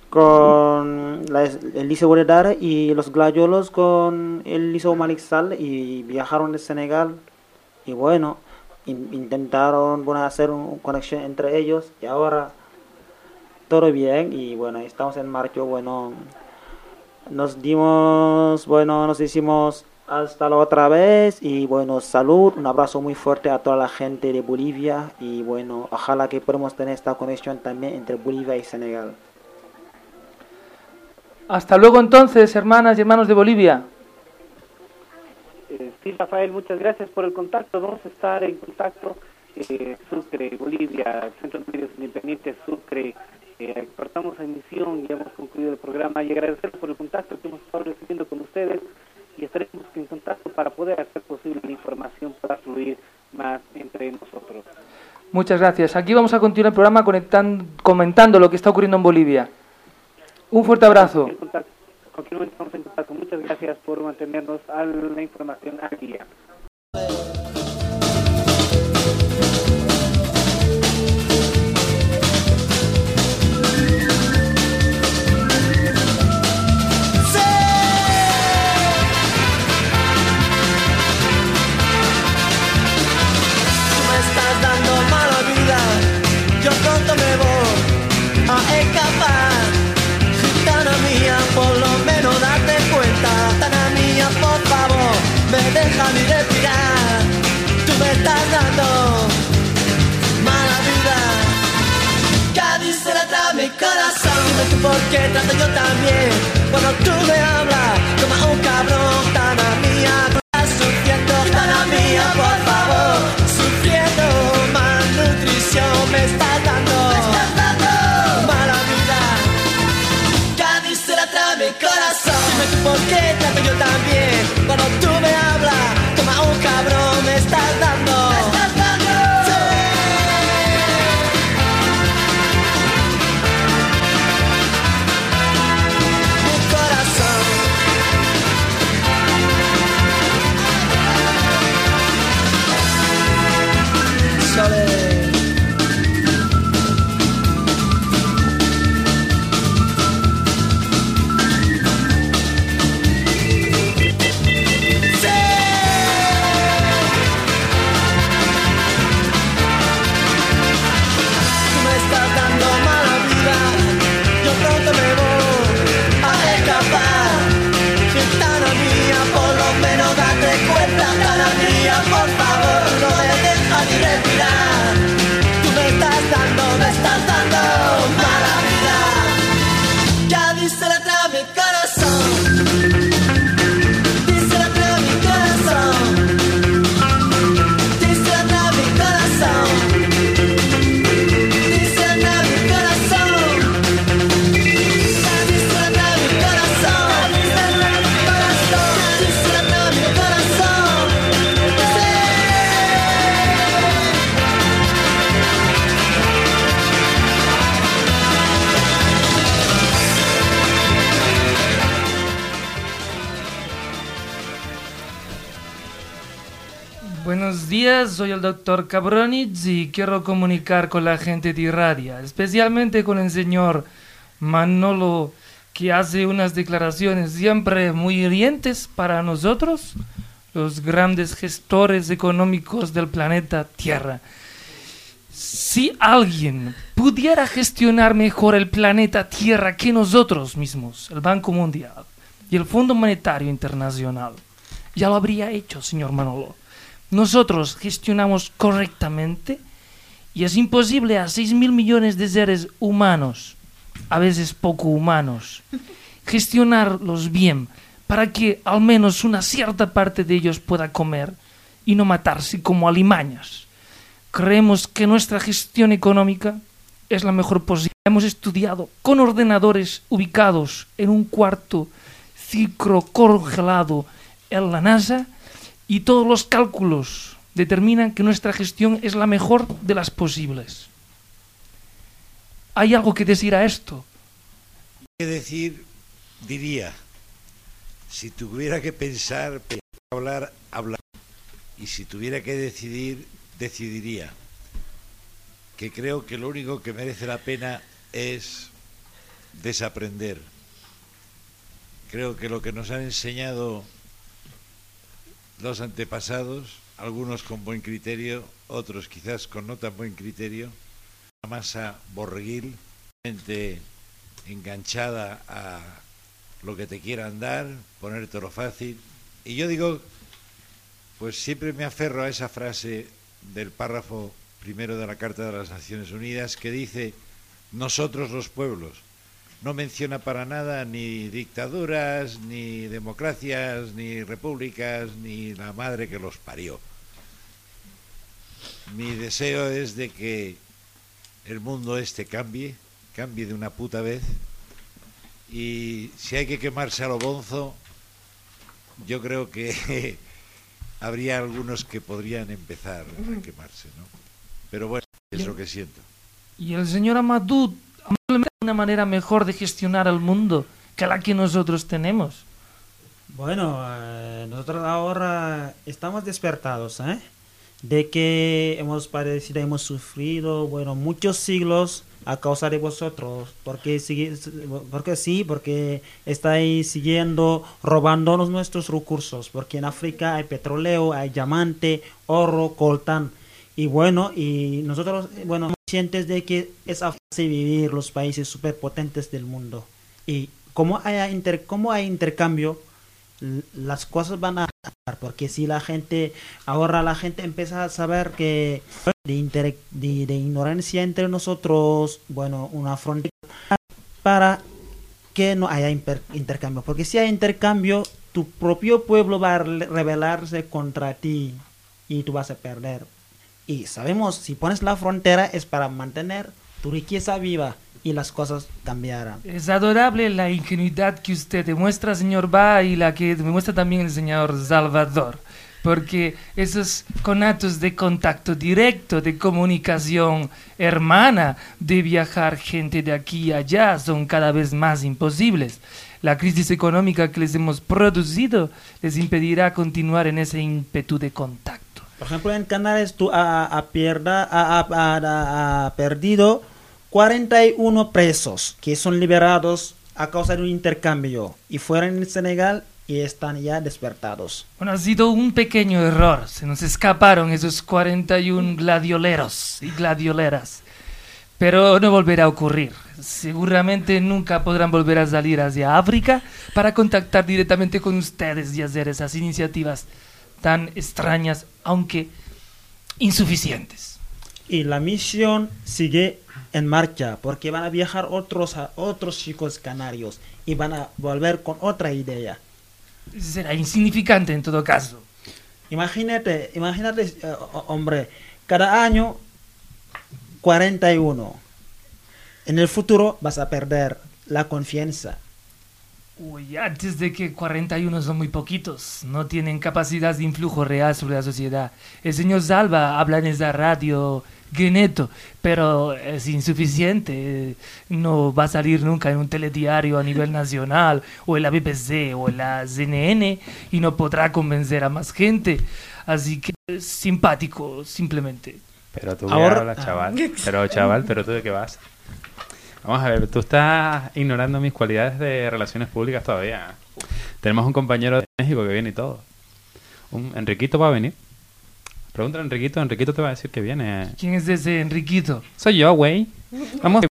con la el Liceo Boredara y los Glayolos con el Liceo y viajaron de Senegal. Y bueno, in- intentaron bueno, hacer una conexión entre ellos y ahora todo bien y bueno, estamos en marcha, bueno, nos dimos, bueno, nos hicimos hasta la otra vez y bueno, salud, un abrazo muy fuerte a toda la gente de Bolivia y bueno, ojalá que podamos tener esta conexión también entre Bolivia y Senegal. Hasta luego entonces, hermanas y hermanos de Bolivia. Eh, sí, Rafael, muchas gracias por el contacto. Vamos a estar en contacto. Eh, Sucre, Bolivia, Centro de Medios Independientes, Sucre. Eh, exportamos a emisión y hemos concluido el programa y agradecerles por el contacto que hemos estado recibiendo con ustedes y estaremos en contacto para poder hacer posible la información para fluir más entre nosotros. Muchas gracias. Aquí vamos a continuar el programa conectan- comentando lo que está ocurriendo en Bolivia. Un fuerte abrazo. En contacto. Muchas gracias por mantenernos a la información al día. Dime tú por qué trato yo también. Cuando tú me hablas como a un cabrón, Gitana mía, estás sufriendo. Gitana mía, por favor, sufriendo malnutrición me estás dando. Mala vida. Cádiz se la trae mi corazón. Dime tú por qué trato yo también. Cuando tú días, soy el doctor Cabronitz y quiero comunicar con la gente de Iradia, especialmente con el señor Manolo, que hace unas declaraciones siempre muy hirientes para nosotros, los grandes gestores económicos del planeta Tierra. Si alguien pudiera gestionar mejor el planeta Tierra que nosotros mismos, el Banco Mundial y el Fondo Monetario Internacional, ya lo habría hecho, señor Manolo. Nosotros gestionamos correctamente y es imposible a 6 mil millones de seres humanos, a veces poco humanos, gestionarlos bien para que al menos una cierta parte de ellos pueda comer y no matarse como alimañas. Creemos que nuestra gestión económica es la mejor posible. Hemos estudiado con ordenadores ubicados en un cuarto ciclo congelado en la NASA y todos los cálculos determinan que nuestra gestión es la mejor de las posibles. ¿Hay algo que decir a esto? que decir, diría, si tuviera que pensar, pe- hablar, hablar. Y si tuviera que decidir, decidiría. Que creo que lo único que merece la pena es desaprender. Creo que lo que nos han enseñado los antepasados, algunos con buen criterio, otros quizás con no tan buen criterio, una masa borreguil, gente enganchada a lo que te quieran dar, ponértelo fácil. Y yo digo, pues siempre me aferro a esa frase del párrafo primero de la Carta de las Naciones Unidas que dice, nosotros los pueblos. No menciona para nada ni dictaduras, ni democracias, ni repúblicas, ni la madre que los parió. Mi deseo es de que el mundo este cambie, cambie de una puta vez. Y si hay que quemarse a lo bonzo, yo creo que habría algunos que podrían empezar a quemarse, ¿no? Pero bueno, es lo que siento. Y el señor Amadou, una manera mejor de gestionar el mundo que la que nosotros tenemos. Bueno, eh, nosotros ahora estamos despertados, ¿eh? De que hemos padecido, hemos sufrido, bueno, muchos siglos a causa de vosotros, porque, porque sí, porque estáis siguiendo robándonos nuestros recursos, porque en África hay petróleo, hay diamante, oro, coltán, y bueno, y nosotros, bueno, de que es fácil vivir los países superpotentes del mundo, y como hay, inter, como hay intercambio, las cosas van a cambiar, porque si la gente, ahora la gente empieza a saber que de, inter- de, ignorancia entre nosotros, bueno, una frontera para que no haya intercambio, porque si hay intercambio, tu propio pueblo va a re- rebelarse contra ti y tú vas a perder. Y sabemos, si pones la frontera es para mantener tu riqueza viva y las cosas cambiarán. Es adorable la ingenuidad que usted demuestra, señor Ba, y la que demuestra también el señor Salvador. Porque esos conatos de contacto directo, de comunicación hermana, de viajar gente de aquí a allá, son cada vez más imposibles. La crisis económica que les hemos producido les impedirá continuar en ese ímpetu de contacto. Por ejemplo, en Canarias tú ha, ha pierda- ha- ha perdido 41 presos que son liberados a causa de un intercambio y fueron en Senegal y están ya despertados. Bueno, ha sido un pequeño error. Se nos escaparon esos 41 gladioleros y gladioleras. Pero no volverá a ocurrir. Seguramente nunca podrán volver a salir hacia África para contactar directamente con ustedes y hacer esas iniciativas tan extrañas, aunque insuficientes. Y la misión sigue en marcha porque van a viajar otros, a- otros chicos canarios y van a volver con otra idea. Será insignificante en todo caso. Imagínate, imagínate, eh, ho- hombre, cada año 41. En el futuro vas a perder la confianza. Uy, antes de que 41 son muy poquitos, no tienen capacidad de influjo real sobre la sociedad. El señor Salva habla en esa radio Geneto, pero es insuficiente. No va a salir nunca en un telediario a nivel nacional, o en la BBC, o en la CNN, y no podrá convencer a más gente. Así que es simpático, simplemente. Pero tú Ahora- Ahora... hablas, chaval. Pero chaval, pero tú de qué vas. Vamos a ver, tú estás ignorando mis cualidades de relaciones públicas todavía. Tenemos un compañero de México que viene y todo. Un Enriquito va a venir. Pregúntale a Enriquito, Enriquito te va a decir que viene. ¿Quién es ese Enriquito? Soy yo, güey. Vamos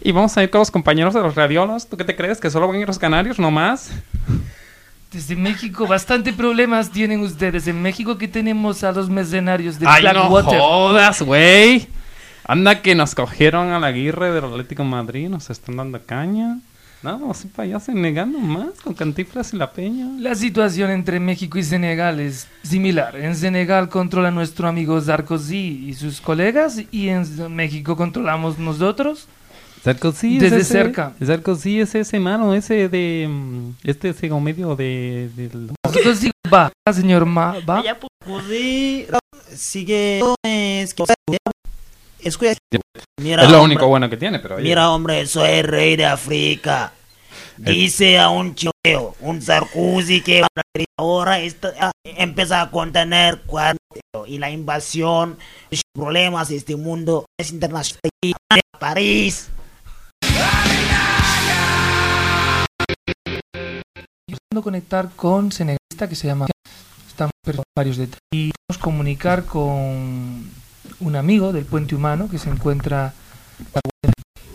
y vamos a ir con los compañeros de los radiolos. ¿Tú qué te crees? ¿Que solo van a ir los canarios, no más? Desde México, bastante problemas tienen ustedes. En México que tenemos a los mercenarios de ¡Ay, no Blackwater. jodas, güey! Anda que nos cogieron a la Aguirre del Atlético de Madrid, nos están dando caña. No, para allá se negando más con Cantiflas y la Peña. La situación entre México y Senegal es similar. En Senegal controla nuestro amigo Sarkozy y sus colegas y en México controlamos nosotros. Sarkozy Desde es ese, cerca. Sarkozy es ese mano, ese de... mm, Este ese medio de... del- Sarkozy va, señor Ma, va. Sigue es que- escucha Mira, es lo hombre, único bueno que tiene, pero... oye. Mira, hombre, soy el rey de África. Dice a un chico, un Sarkozy que ahora está, ah, empieza a contener cuando y la invasión, los problemas de este mundo es internacional. París. Intentando conectar con senegalista que se llama estamos perdiendo varios detalles y vamos a comunicar con un amigo del puente humano que se encuentra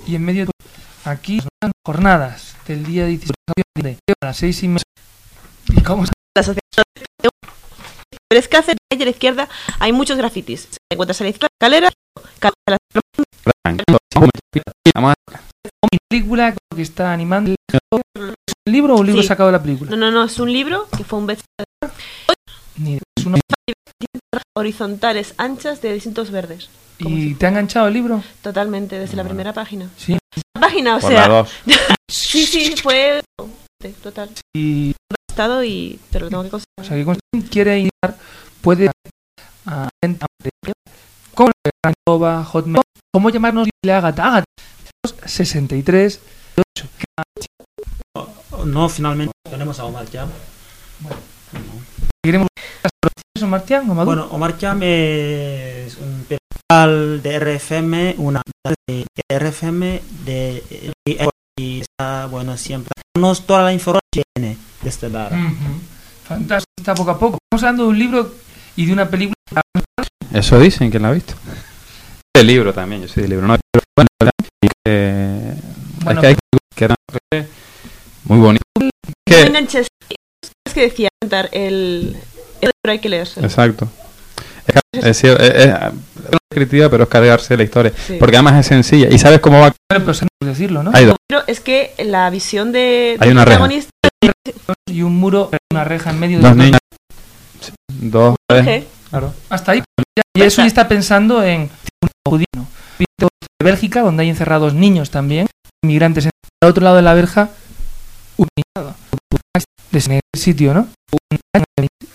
y en medio de aquí son jornadas del día 16 de noviembre a las seis y media. ¿Y cómo se- La asociación pero es que hacia la derecha y a la izquierda hay muchos grafitis. Se encuentras a la izquierda escalera, escalera- Vamos a- mi película que está animando ¿Es un libro o un libro Sí. sacado de la película? No, no, no, es un libro que fue un bestseller. Ni horizontales anchas de distintos verdes. ¿Y te ha enganchado el libro? Totalmente, desde la primera página. Sí. La página, o Por sea. la dos. sí, sí, fue total. Y Estado y pero lo tengo que conseguir. o sea, que con- quiere iniciar, puede a, a, ¿Cómo arroba hotmail? ¿Cómo llamarnos y le haga Agatha? 63 8. No, finalmente tenemos a Omar Cham. Queremos eso, Martián o Maduro? Bueno, Omar Cham es un personal de RFM, una de RFM de y está bueno siempre. Nos toda la información que tiene de este Dara. Ujú. Fantástico, está poco a poco. Estamos hablando de un libro y de una película. Eso dicen, ¿quién la ha visto? El libro también, yo soy de libro. No, pero bueno, y que, Bueno, es que hay que muy bonito. Que, enganches. Es que decía el, libro hay que leerse. exacto. Es, es, es, es- es una escritura, pero es cargarse la historia. Sí. Porque además es sencilla. ¿Y sabes cómo va? pero decirlo, ¿no? Hay dos. Pero es que la visión de Hay una reja. protagonista Y un muro, una reja en medio Dos de niños. Dos. tres. Jorge, Claro. Hasta ahí. Y eso ya está pensando en un judío. De Bélgica, donde hay encerrados niños también, inmigrantes. Al otro lado de la verja, un niño. De ese sitio, ¿no?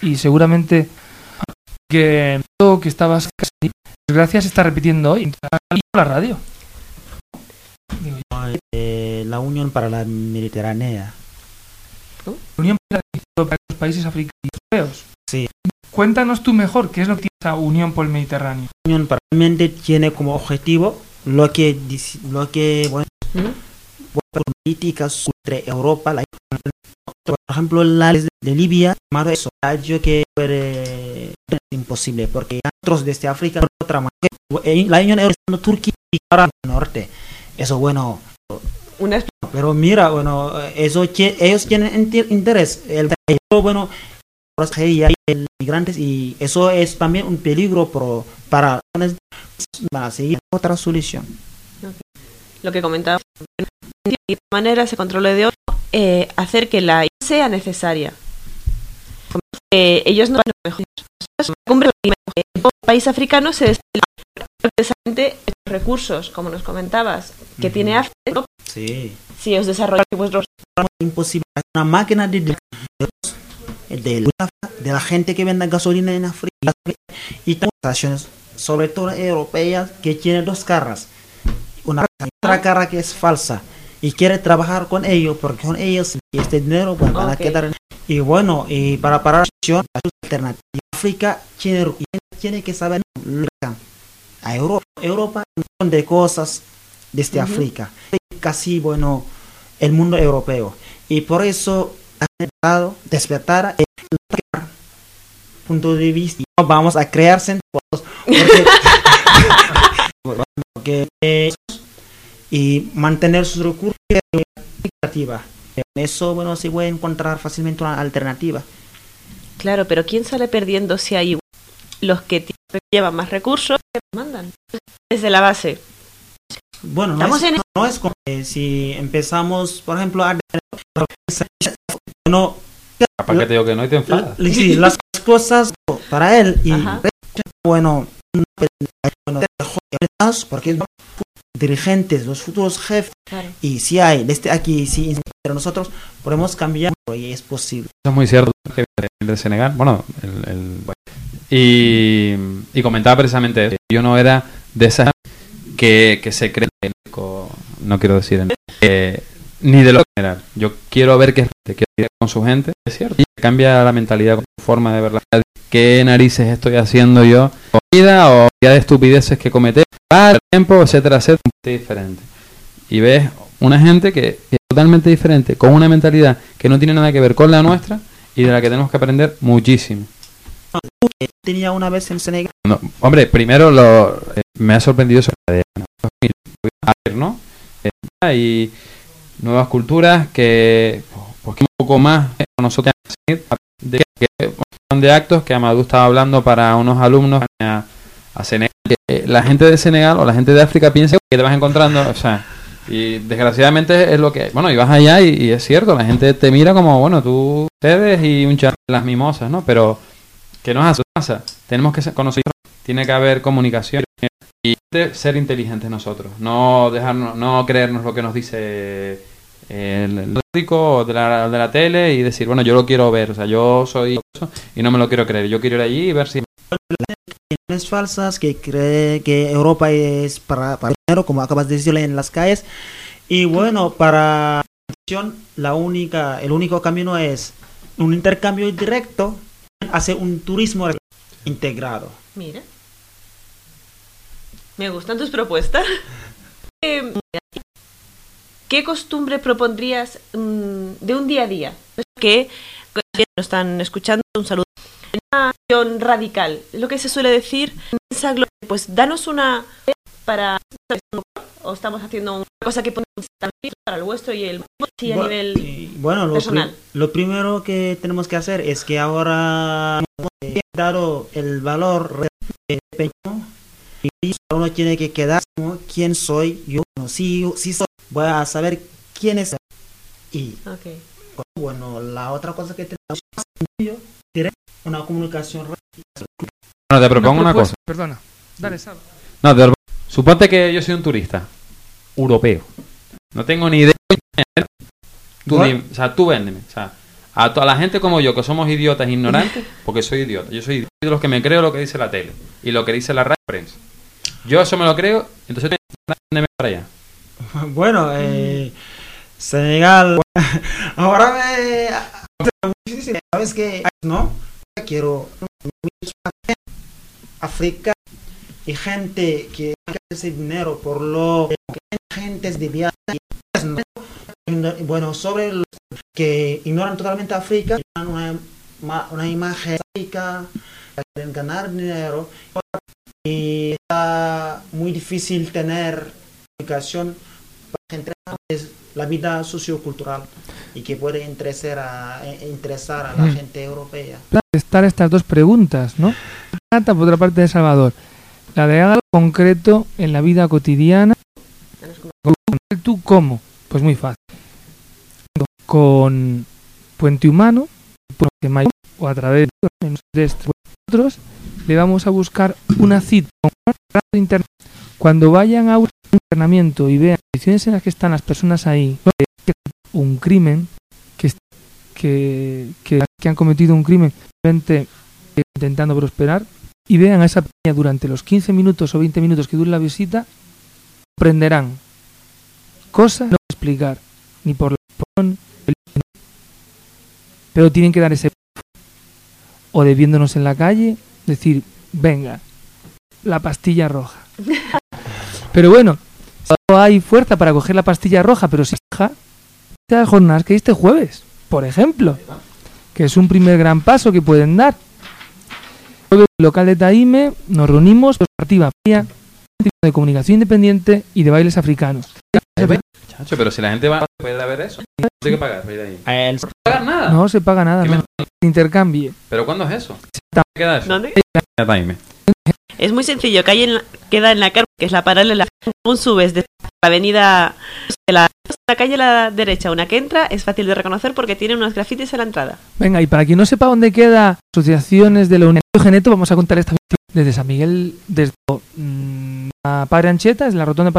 Y seguramente que todo que estabas casi desgracia se está repitiendo hoy. En la radio. Eh, la Unión para la Mediterránea. la Unión para los países africanos y europeos. Sí. Cuéntanos tú mejor qué es lo que tiene esa Unión por el Mediterráneo. La Unión para- realmente tiene como objetivo lo que lo que bueno, bueno, políticas entre Europa, la por ejemplo, la ley de Libia, llamado eso, algo que puede- es imposible, porque otros desde África, por otra manera, eh, la Unión Europea, Turquía y ahora el norte, eso bueno, una pero mira, bueno, eso que ellos tienen inter- interés, el bueno, hay migrantes y eso es también un peligro pro- para para seguir otra solución. lo que comentaba de manera se controle de otro eh, hacer que la sea necesaria. Eh, ellos no van a mejor la cumbre en el país africano se destina precisamente recursos como nos comentabas que tiene África Sí. si os desarrollan vuestros imposible una máquina de de, la- de la gente que vende gasolina en África y estaciones sobre todo europeas que tiene dos caras una otra cara que es falsa y quiere trabajar con ellos porque con ellos y este dinero pues, van a quedar en- y bueno y para parar la alternativa. África tiene, tiene que saber a Europa Europa un montón de cosas desde Ujú. África. Casi bueno el mundo europeo. Y por eso despertar el punto de vista. No vamos a crear centros porque, porque, eh, y mantener sus recursos creativa en eso bueno se puede encontrar fácilmente una alternativa. Claro pero quién sale perdiendo si hay los que llevan más recursos que mandan desde la base. Bueno, no es, en- no es como que si empezamos, por ejemplo, a... No, que te digo que no y te enfadas. sí, las cosas para él y Ajá. bueno, bueno, porque dirigentes, los futuros jefes Claro. y si hay desde aquí, si entre nosotros podemos cambiar y es posible. Eso es muy cierto. El de Senegal, bueno, el, el- y, y comentaba precisamente eso. Yo no era de esas que, que se creen, no quiero decir, en- eh, ni de lo general. Yo quiero ver qué es que quiero ir con su gente, es cierto. Y cambia la mentalidad, su forma de ver la. ¿Qué narices estoy haciendo yo? ¿O vida o de estupideces que cometer? Para tiempo, etcétera, etcétera, diferente. Y ves una gente que, que es totalmente diferente, con una mentalidad que no tiene nada que ver con la nuestra y de la que tenemos que aprender muchísimo. tenía una vez en Senegal. No, hombre, primero lo, eh, me ha sorprendido eso de ¿no? Eh, y nuevas culturas que, pues, que un poco más eh, nosotros de, de actos que Amadou estaba hablando para unos alumnos a, a Senegal. Que la gente de Senegal o la gente de África piensa que te vas encontrando, o sea, y desgraciadamente es lo que, bueno, y vas allá y, es cierto, la gente te mira como, bueno, tú cedes y un charla las mimosas, ¿no? Pero que nos hace pasa, tenemos que conocer, tiene que haber comunicación y ser inteligentes nosotros, no dejarnos, no creernos lo que nos dice el, rico de la, de la tele y decir, bueno, yo lo quiero ver, o sea, yo soy y no me lo quiero creer, yo quiero ir allí y ver si Opiniones falsas que cree que Europa es para, para dinero, como acabas de decirle en las calles. Y bueno, para la única, el único camino es un intercambio directo, hacer un turismo integrado. Mira. Me gustan tus propuestas. Eh, ¿Qué costumbre propondrías mm, de un día a día? Que nos están escuchando, un saludo. Una acción radical, lo que se suele decir, pues danos una para o estamos haciendo una cosa que también para el vuestro y el a Bu- nivel y, bueno, lo, personal. pri- lo primero que tenemos que hacer es que ahora dado el valor de y uno tiene que quedar como quién soy yo. No, si, si soy. Voy a saber quién es y bueno la otra cosa que tenemos una comunicación Bueno, te propongo una, cosa. Perdona. Dale, Saba. No, te propongo- Suponte que yo soy un turista europeo. No tengo ni idea. Tú, o sea, tú véndeme. O sea, a toda la gente como yo, que somos idiotas, ignorantes, porque soy idiota. Yo soy de los que me creo lo que dice la tele y lo que dice la radio prensa. Yo eso me lo creo, entonces véndeme para allá. bueno eh, Senegal ahora me sabes que no quiero África y gente que hace dinero por lo que gentes de viaje ¿no? bueno sobre los que ignoran totalmente África una, una imagen de África quieren ganar dinero y está muy difícil tener comunicación para gente la vida sociocultural y que puede interesar a, eh, interesar a la Mm. gente europea. Estar estas dos preguntas, ¿no? Trata por otra parte de Salvador. La de algo concreto en la vida cotidiana. ¿Tú cómo? Pues muy fácil. Con Puente Humano, Puente Mayor, o a través de estos nosotros, le vamos a buscar una cita. Cuando vayan a un internamiento y vean las condiciones en las que están las personas ahí, un crimen, que, que, que, que han cometido un crimen simplemente intentando prosperar, y vean a esa peña durante los 15 minutos o 20 minutos que dure la visita, aprenderán cosas no explicar, ni por la razón, pero tienen que dar ese o de viéndonos en la calle, decir, venga, la pastilla roja. Pero bueno, no hay fuerza para coger la pastilla roja, pero si las jornadas que diste jueves, por ejemplo, que es un primer gran paso que pueden dar. En el local de Taime, nos reunimos, partida fría, de comunicación independiente y de bailes africanos. Chacho, pero si la gente va a poder ver eso, no hay que pagar ahí. No pagar nada. No se paga nada, no. Se intercambie. ¿Pero cuándo es eso? ¿Dónde queda eso? ¿Dónde? Taime. Es muy sencillo, calle en la- queda en la Carmen, que es la paralela. Según subes de la avenida de la, la calle a la derecha, una que entra, es fácil de reconocer porque tiene unos grafitis en la entrada. Venga, y para quien no sepa dónde queda asociaciones de la Unión Geneto, vamos a contar esta desde San Miguel, desde mm, a Padre Ancheta, es la rotonda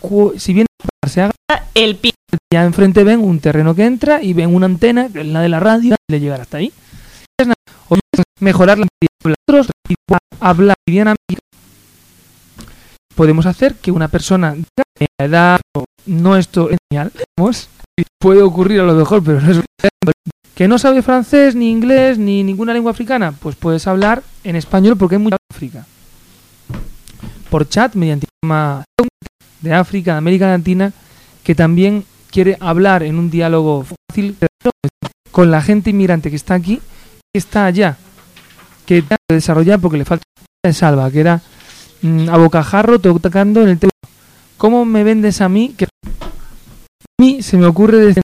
cu- si bien se haga, el pi ya enfrente ven un terreno que entra y ven una antena, que es la de la radio, y le llegar hasta ahí. O mejorar la nosotros y hablar bien podemos hacer que una persona de la edad o no esto es genial, puede ocurrir a lo mejor, pero no es que no sabe francés, ni inglés, ni ninguna lengua africana, pues puedes hablar en español porque hay mucha África. Por chat, mediante de África, de América Latina, que también quiere hablar en un diálogo fácil con la gente inmigrante que está aquí, que está allá. que tenga que desarrollar porque le falta de salva, que era mm, a bocajarro tocando en el techo. ¿Cómo me vendes a mí que mí se me ocurre decir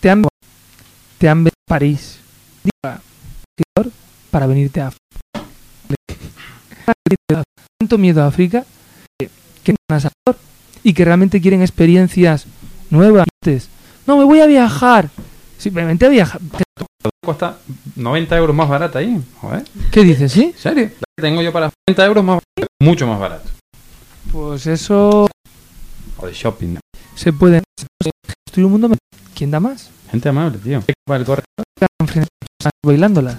te han te han vendido a París para venirte a África. tanto miedo a África que, que no a y que realmente quieren experiencias nuevas. No, me voy a viajar. Simplemente a viajar. Cuesta 90 euros más barata ahí. Joder. ¿Qué dices, sí? ¿En serio? La que tengo yo para 90 euros más barata. Mucho más barato. Pues eso O de shopping. Se puede construir un mundo. mejor. ¿Quién da más? Gente amable, tío. Para el correo. Bailándolas.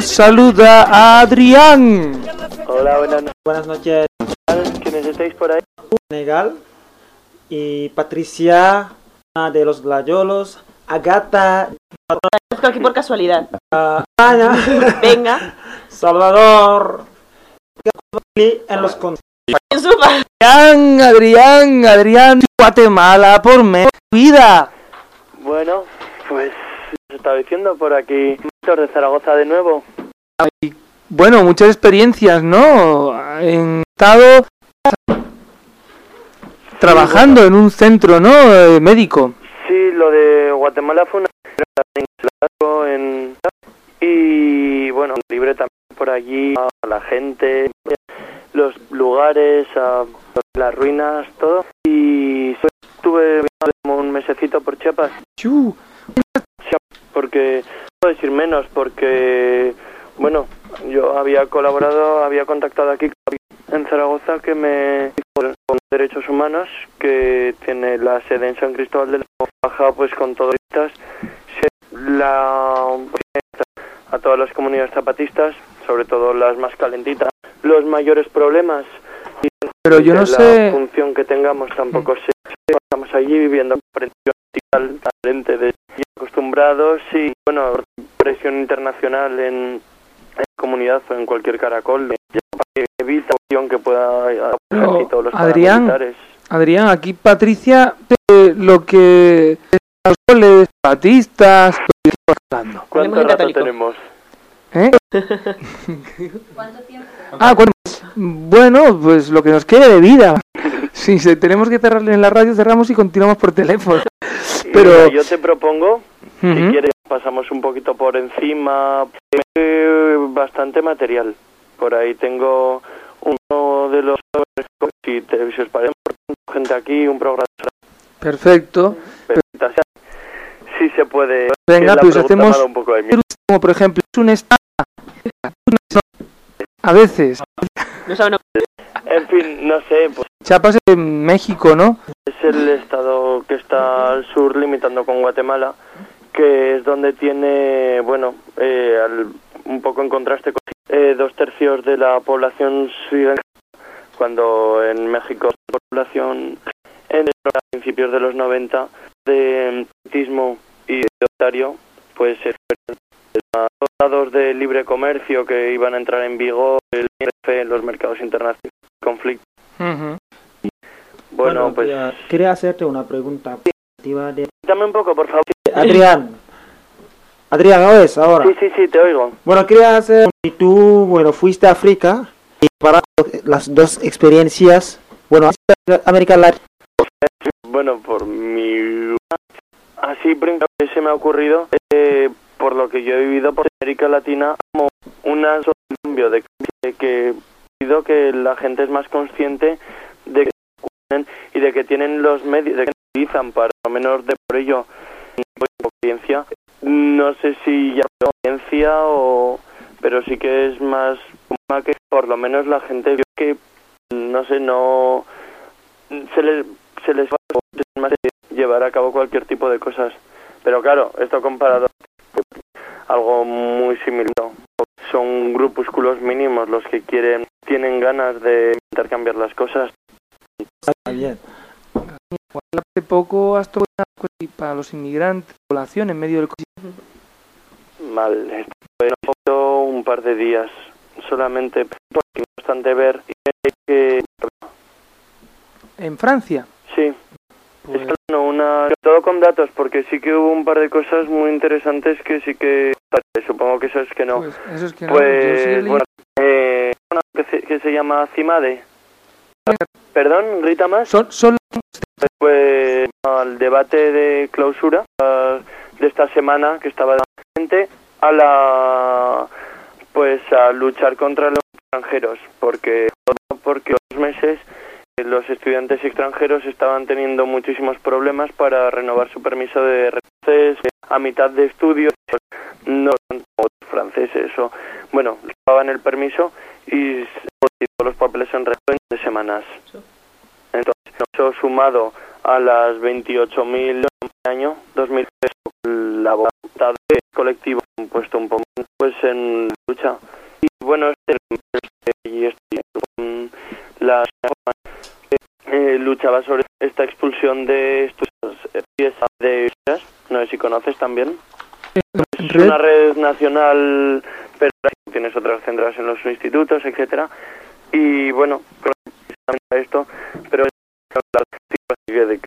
Saluda a Adrián. Hola, buenas, no- buenas noches. ¿Quiénes estáis por ahí? Senegal y Patricia de los Glayolos, Agata, Esto aquí por casualidad. España, Venga. Salvador, en los Adrián, Adrián, Adrián, Guatemala por medio vida. Bueno, pues os estaba diciendo por aquí, Víctor de Zaragoza de nuevo. Bueno, muchas experiencias, ¿no? En estado trabajando en un centro, ¿no? Eh, médico. Sí, lo de Guatemala fue una en y bueno, libre también por allí a la gente, los lugares, a las ruinas, todo. Y estuve como un mesecito por Chiapas. Porque puedo decir menos porque bueno, yo había colaborado, había contactado aquí en Zaragoza que me con derechos humanos que tiene la sede en San Cristóbal de la Baja pues con todo estas la a todas las comunidades zapatistas sobre todo las más calentitas los mayores problemas. Y Pero yo no la sé- función que tengamos tampoco sé estamos allí viviendo presión social talente de acostumbrados y bueno presión internacional en, en comunidad o en cualquier caracol que evita que pueda casi todos los Adrián. Adrián, aquí Patricia, eh, lo que los hablando. ¿Cuánto rato tenemos? ¿Eh? Ah, ¿cuánto? Bueno, pues lo que nos quede de vida. Si se- tenemos que cerrarle en la radio, cerramos y continuamos por teléfono. Pero, Mira, yo te propongo, si quieres, pasamos un poquito por encima. Eh, bastante material. Por ahí tengo uno de los. Si, te, si os parece, gente aquí, un programa. perfecto. Si se puede. Venga, pues hacemos un poco de como por ejemplo, es un estado. A veces. En fin, no sé, pues Chiapas es en México, ¿no? es el estado que está al sur limitando con Guatemala, que es donde tiene, bueno, eh, al- un poco en contraste con eh, dos tercios de la población cuando en México la población en los principios de los 90 de autismo y de otario, pues los tratados de libre comercio que iban a entrar en vigor el IRF en los mercados internacionales conflicto Bueno, pues... quería, quería hacerte una pregunta. de- Dame un poco, por favor. Adrián. Adrián, ¿oyes ahora? Sí, sí, sí, te oigo. Bueno, quería hacer, y tú, bueno, fuiste a África y para las dos experiencias, bueno, América Latina, Bueno, por mi... Así primero que se me ha ocurrido, eh, por lo que yo he vivido por América Latina, como solo cambio de que he vivido que la gente es más consciente de que y de que tienen los medios, de que utilizan para lo menos de por ello experiencia. No sé si ya experiencia o... pero sí que es más que por lo menos la gente que no sé, no se les se les va de llevar a cabo cualquier tipo de cosas. Pero claro, esto comparado algo muy similar. Son grupúsculos mínimos los que quieren tienen ganas de intercambiar las cosas. Bien. Hace poco has tocado para los inmigrantes, población en medio del Mal, estuve un par de días solamente porque no ver que en Francia. Sí. Es que no, una, todo con datos, porque sí que hubo un par de cosas muy interesantes que sí que... Supongo que eso es que no. Pues eso es que no, Pues, bueno, eh, una que se, que se llama CIMADE. Perdón, grita más. Son, son... Pues al debate de clausura ah, de esta semana que estaba gente a la pues a luchar contra los extranjeros porque porque los meses eh, los estudiantes extranjeros estaban teniendo muchísimos problemas para renovar su permiso de francés a mitad de estudios no franceses o bueno les daban el permiso y los papeles en de semanas. Entonces eso sumado a las 28.000 de año 2003 la voluntad del colectivo puesto un poco pues en lucha. Y bueno este, y este, la eh, luchaba sobre esta expulsión de estudiantes eh, de no sé si conoces también. Es una red nacional pero tienes otras centrales en los institutos etcétera y bueno esto pero de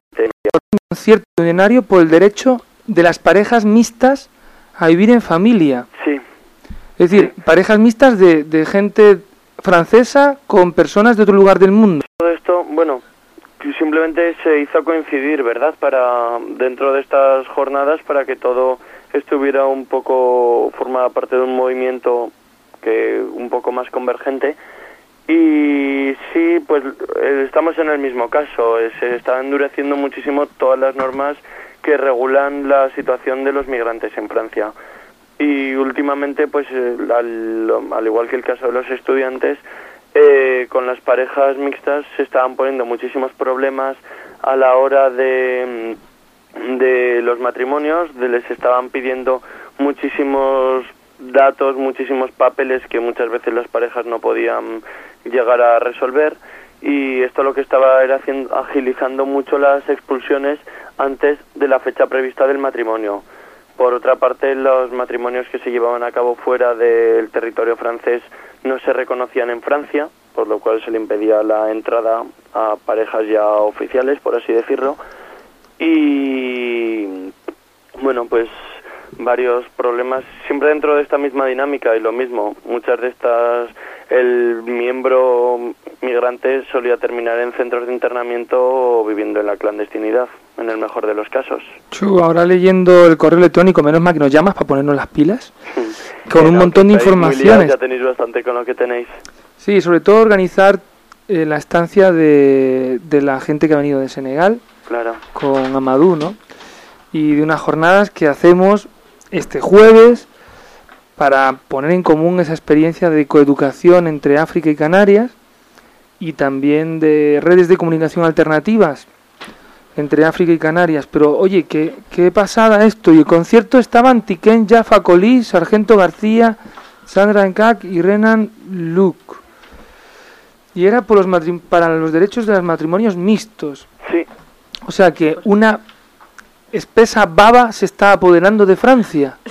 un cierto plenario por el derecho de las parejas mixtas a vivir en familia. Sí. Es decir, parejas mixtas de, de gente francesa con personas de otro lugar del mundo. Todo esto, bueno, simplemente se hizo coincidir, ¿verdad? Para dentro de estas jornadas para que todo estuviera un poco formaba parte de un movimiento que un poco más convergente y sí, pues eh, estamos en el mismo caso. eh, Se están endureciendo muchísimo todas las normas que regulan la situación de los migrantes en Francia. Y últimamente, pues eh, al, al igual que el caso de los estudiantes, eh, con las parejas mixtas se estaban poniendo muchísimos problemas a la hora de, de los matrimonios, de les estaban pidiendo muchísimos datos, muchísimos papeles que muchas veces las parejas no podían llegar a resolver y esto lo que estaba era haciendo, agilizando mucho las expulsiones antes de la fecha prevista del matrimonio. Por otra parte, los matrimonios que se llevaban a cabo fuera del territorio francés no se reconocían en Francia, por lo cual se le impedía la entrada a parejas ya oficiales, por así decirlo. Y bueno, pues varios problemas, siempre dentro de esta misma dinámica y lo mismo, muchas de estas, el miembro migrante solía terminar en centros de internamiento o viviendo en la clandestinidad, en el mejor de los casos. Chu, ahora leyendo el correo electrónico, menos mal que nos llamas para ponernos las pilas, con un montón de informaciones. Ya tenéis bastante con lo que tenéis. Sí, sobre todo organizar eh, la estancia de, de la gente que ha venido de Senegal Claro. con Amadou, ¿no? Y de unas jornadas que hacemos este jueves para poner en común esa experiencia de coeducación entre África y Canarias y también de redes de comunicación alternativas entre África y Canarias. Pero oye, qué, qué pasada esto. Y el concierto estaban Tiken Jaffa Colí, Sargento García, Sandra Nkak y Renan Luke. Y era por los para los derechos de los matrimonios mixtos. Sí. O sea que una espesa baba se está apoderando de Francia.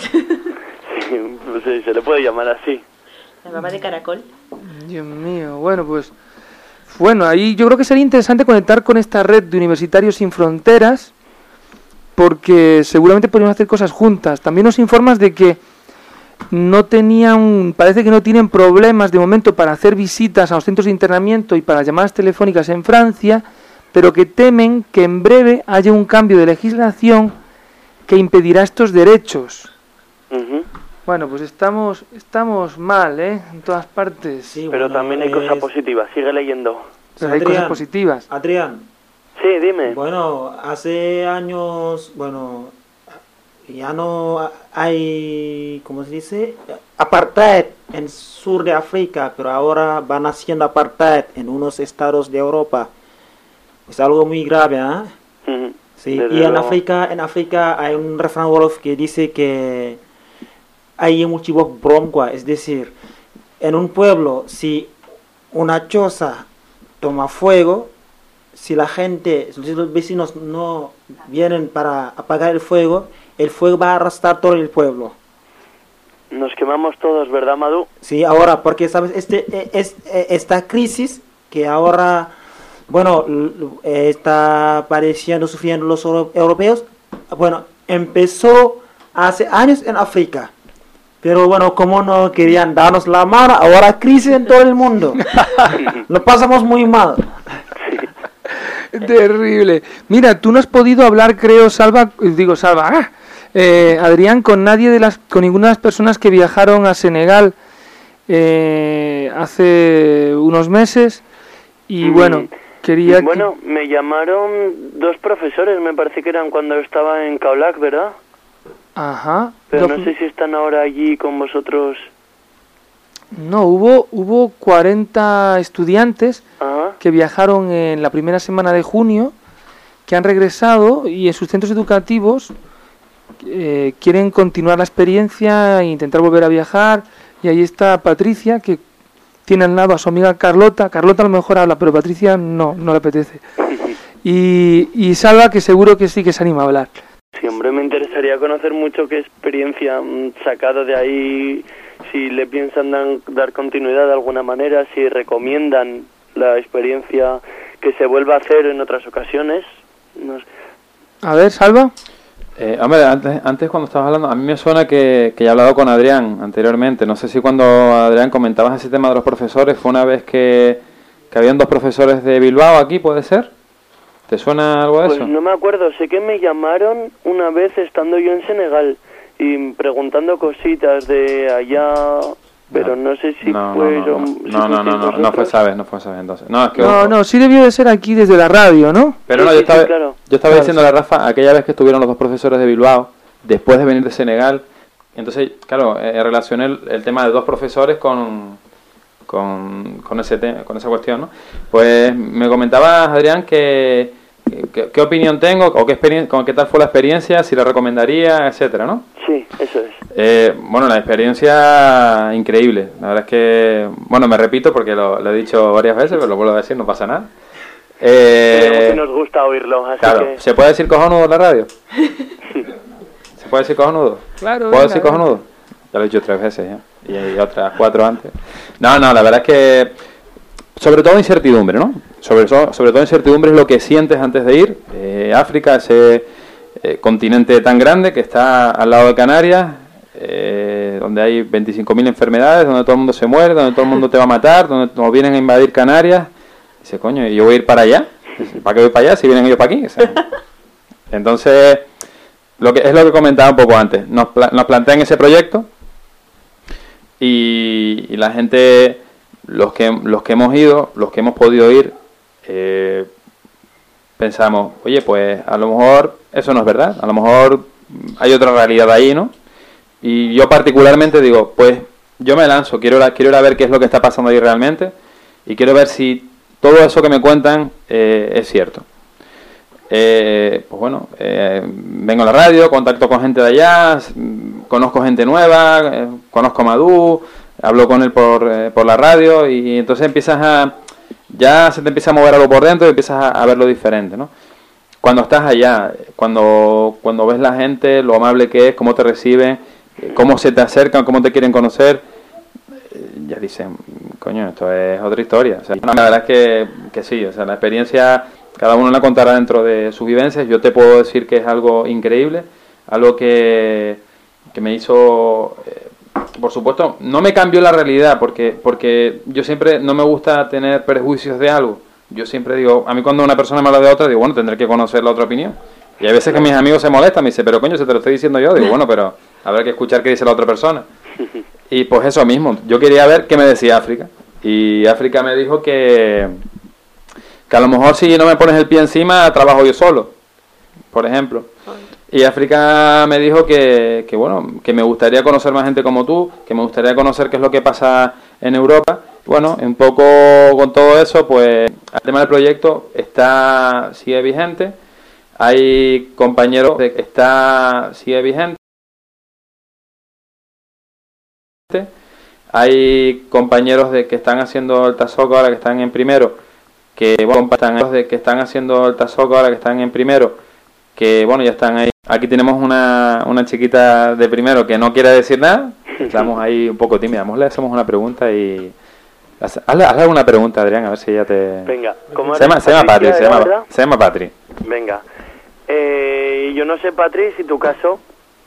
Sí, pues se le puede llamar así. La mamá de caracol. Dios mío, bueno, pues Bueno, ahí yo creo que sería interesante conectar con esta red de universitarios sin fronteras, porque seguramente podríamos hacer cosas juntas. También nos informas de que no tenían, parece que no tienen problemas de momento para hacer visitas a los centros de internamiento y para llamadas telefónicas en Francia, pero que temen que en breve haya un cambio de legislación que impedirá estos derechos. Bueno, pues estamos estamos mal, ¿eh? En todas partes. Pero también hay cosas positivas. Sigue leyendo. Pero hay cosas positivas. Adrián. Sí, dime. Bueno, hace años, bueno, ya no hay, ¿cómo se dice? Apartheid en sur de África, pero ahora van haciendo apartheid en unos estados de Europa. Es algo muy grave. Ujú. Sí, y en. África, en África hay un refrán wolof que dice que hay un chivo bromqua, es decir, en un pueblo si una choza toma fuego, si la gente, si los vecinos no vienen para apagar el fuego, el fuego va a arrastrar todo el pueblo. Nos quemamos todos, ¿verdad, Madu? Sí, ahora, porque sabes, este, eh, es, eh, esta crisis que ahora, bueno, l- eh, está apareciendo, sufriendo los euro- europeos, bueno, empezó hace años en África. Pero bueno, como no querían darnos la mano, ahora crisis en todo el mundo. Lo pasamos muy mal. Terrible. Mira, tú no has podido hablar, creo, Salva, digo Salva, ¡ah! Eh, Adrián, con nadie de las, con ninguna de las personas que viajaron a Senegal eh, hace unos meses y Mm. bueno, quería que- Bueno, me llamaron dos profesores, me parece que eran cuando estaba en Kaolac, ¿verdad? Ajá. Pero No, no sé si están ahora allí con vosotros. no, hubo hubo 40 estudiantes Ajá. que viajaron en la primera semana de junio que han regresado y en sus centros educativos eh, quieren continuar la experiencia e intentar volver a viajar. Y ahí está Patricia, que tiene al lado a su amiga Carlota. Carlota a lo mejor habla, pero Patricia no, no le apetece. Y, y Salva, que seguro que sí que se anima a hablar. Sí, hombre, me interesaría conocer mucho qué experiencia han sacado de ahí, si le piensan dan- dar continuidad de alguna manera, si recomiendan la experiencia que se vuelva a hacer en otras ocasiones. No sé. A ver, Salva. Eh, hombre, antes, antes cuando estabas hablando, a mí me suena que, que ya he hablado con Adrián anteriormente. No sé si cuando Adrián comentabas ese tema de los profesores fue una vez que, que habían dos profesores de Bilbao aquí, ¿puede ser? ¿Te suena algo de Pues eso? no me acuerdo, sé que me llamaron una vez estando yo en Senegal y preguntando cositas de allá, pero no, sé si No, no, fueron... no, si no, no, no, no, no fue. Sabes, no fue Sabes entonces. No, es que No, no, sí debió de ser aquí desde la radio, ¿no? Pero no, yo sí, sí, estaba, claro. yo estaba Claro, diciéndole a Rafa, aquella vez que estuvieron los dos profesores de Bilbao, después de venir de Senegal, entonces, claro, eh, relacioné el, el tema de dos profesores con, con, con, ese te- con esa cuestión, ¿no? Pues me comentaba Adrián que, que- qué opinión tengo, o qué, experien- con qué tal fue la experiencia, si la recomendaría, etcétera, ¿no? Sí, eso es. Eh, bueno, la experiencia increíble. La verdad es que, bueno, me repito porque lo, lo he dicho varias veces, pero lo vuelvo a decir, no pasa nada. Eh, que nos gusta oírlo, así claro, que... ¿se puede decir cojonudo en la radio? ¿Se puede decir cojonudo? Claro, ¿Puedo decir cojonudo? Ya lo he dicho tres veces ya. Y, y otras cuatro antes. No, no, la verdad es que. Sobre todo incertidumbre, ¿no? Sobre, so- sobre todo incertidumbre es lo que sientes antes de ir. Eh, África, ese eh, continente tan grande que está al lado de Canarias, eh, donde hay 25.000 enfermedades, donde todo el mundo se muere, donde todo el mundo te va a matar, donde nos vienen a invadir Canarias. Dice, coño, ¿y yo voy a ir para allá? ¿Para qué voy para allá si vienen ellos para aquí? O sea, entonces, lo que es lo que comentaba un poco antes. Nos, pla- nos plantean ese proyecto y, y la gente, los que, los que hemos ido, los que hemos podido ir, eh, pensamos, oye, pues a lo mejor eso no es verdad, a lo mejor hay otra realidad ahí, ¿no? Y yo particularmente digo, pues yo me lanzo, quiero quiero ir a ver qué es lo que está pasando ahí realmente y quiero ver si todo eso que me cuentan eh, es cierto. Eh, pues bueno, eh, vengo a la radio, contacto con gente de allá, conozco gente nueva, eh, conozco a Madú, hablo con él por, eh, por la radio y entonces empiezas a, ya se te empieza a mover algo por dentro y empiezas a, a verlo diferente, ¿no? Cuando estás allá, cuando, cuando ves la gente, lo amable que es, cómo te reciben, cómo se te acercan, cómo te quieren conocer, eh, ya dicen, coño, esto es otra historia. La verdad es que, que sí, o sea, la experiencia cada uno la contará dentro de sus vivencias. Yo te puedo decir que es algo increíble, algo que, que me hizo, eh, por supuesto, no me cambió la realidad, porque, porque yo siempre no me gusta tener prejuicios de algo. Yo siempre digo, a mí cuando una persona me habla de otra, digo, bueno, tendré que conocer la otra opinión. Y hay veces que mis amigos se molestan, me dicen, pero coño, se te lo estoy diciendo yo. Digo, bueno, pero habrá que escuchar qué dice la otra persona. Y pues eso mismo, yo quería ver qué me decía África. Y África me dijo que, que a lo mejor si no me pones el pie encima, trabajo yo solo, por ejemplo. Y África me dijo que, que, bueno, que me gustaría conocer más gente como tú, que me gustaría conocer qué es lo que pasa en Europa. Bueno, un poco con todo eso, pues el tema del proyecto está sigue vigente. Hay compañeros que está sigue vigente. Hay compañeros de que están haciendo el tazoco ahora que están en primero, que bueno, están de que están haciendo el tazoco ahora que están en primero, que bueno, ya están ahí. Aquí tenemos una, una chiquita de primero que no quiere decir nada. Estamos ahí un poco tímida. Vamos, le hacemos una pregunta y hazle, hazle alguna pregunta, Adrián, a ver si ella te Venga, ¿cómo se llama, se llama Patri, se ¿era llama, se llama Patri. Venga. Eh, yo no sé, Patri, si tu caso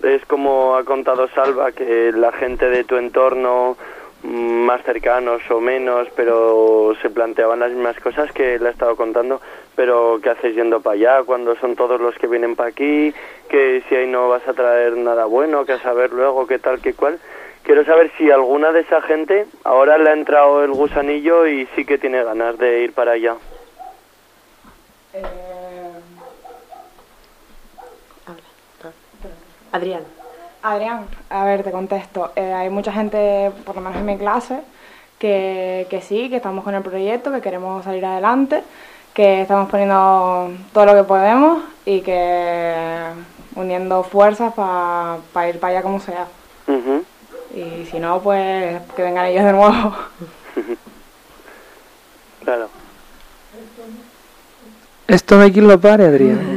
es como ha contado Salva, que la gente de tu entorno, mm, más cercanos o menos, pero se planteaban las mismas cosas que le ha estado contando, pero ¿qué haces yendo para allá cuando son todos los que vienen para aquí? Que si ahí no vas a traer nada bueno, que a saber luego qué tal, qué cual. Quiero saber si alguna de esa gente ahora le ha entrado el gusanillo y sí que tiene ganas de ir para allá. Adrián. Adrián, a ver, te contesto. Eh, hay mucha gente, por lo menos en mi clase, que, que sí, que estamos con el proyecto, que queremos salir adelante, que estamos poniendo todo lo que podemos y que uniendo fuerzas para ir para allá como sea. Y si no, pues que vengan ellos de nuevo. Claro. Esto no hay quien lo pare, Adrián.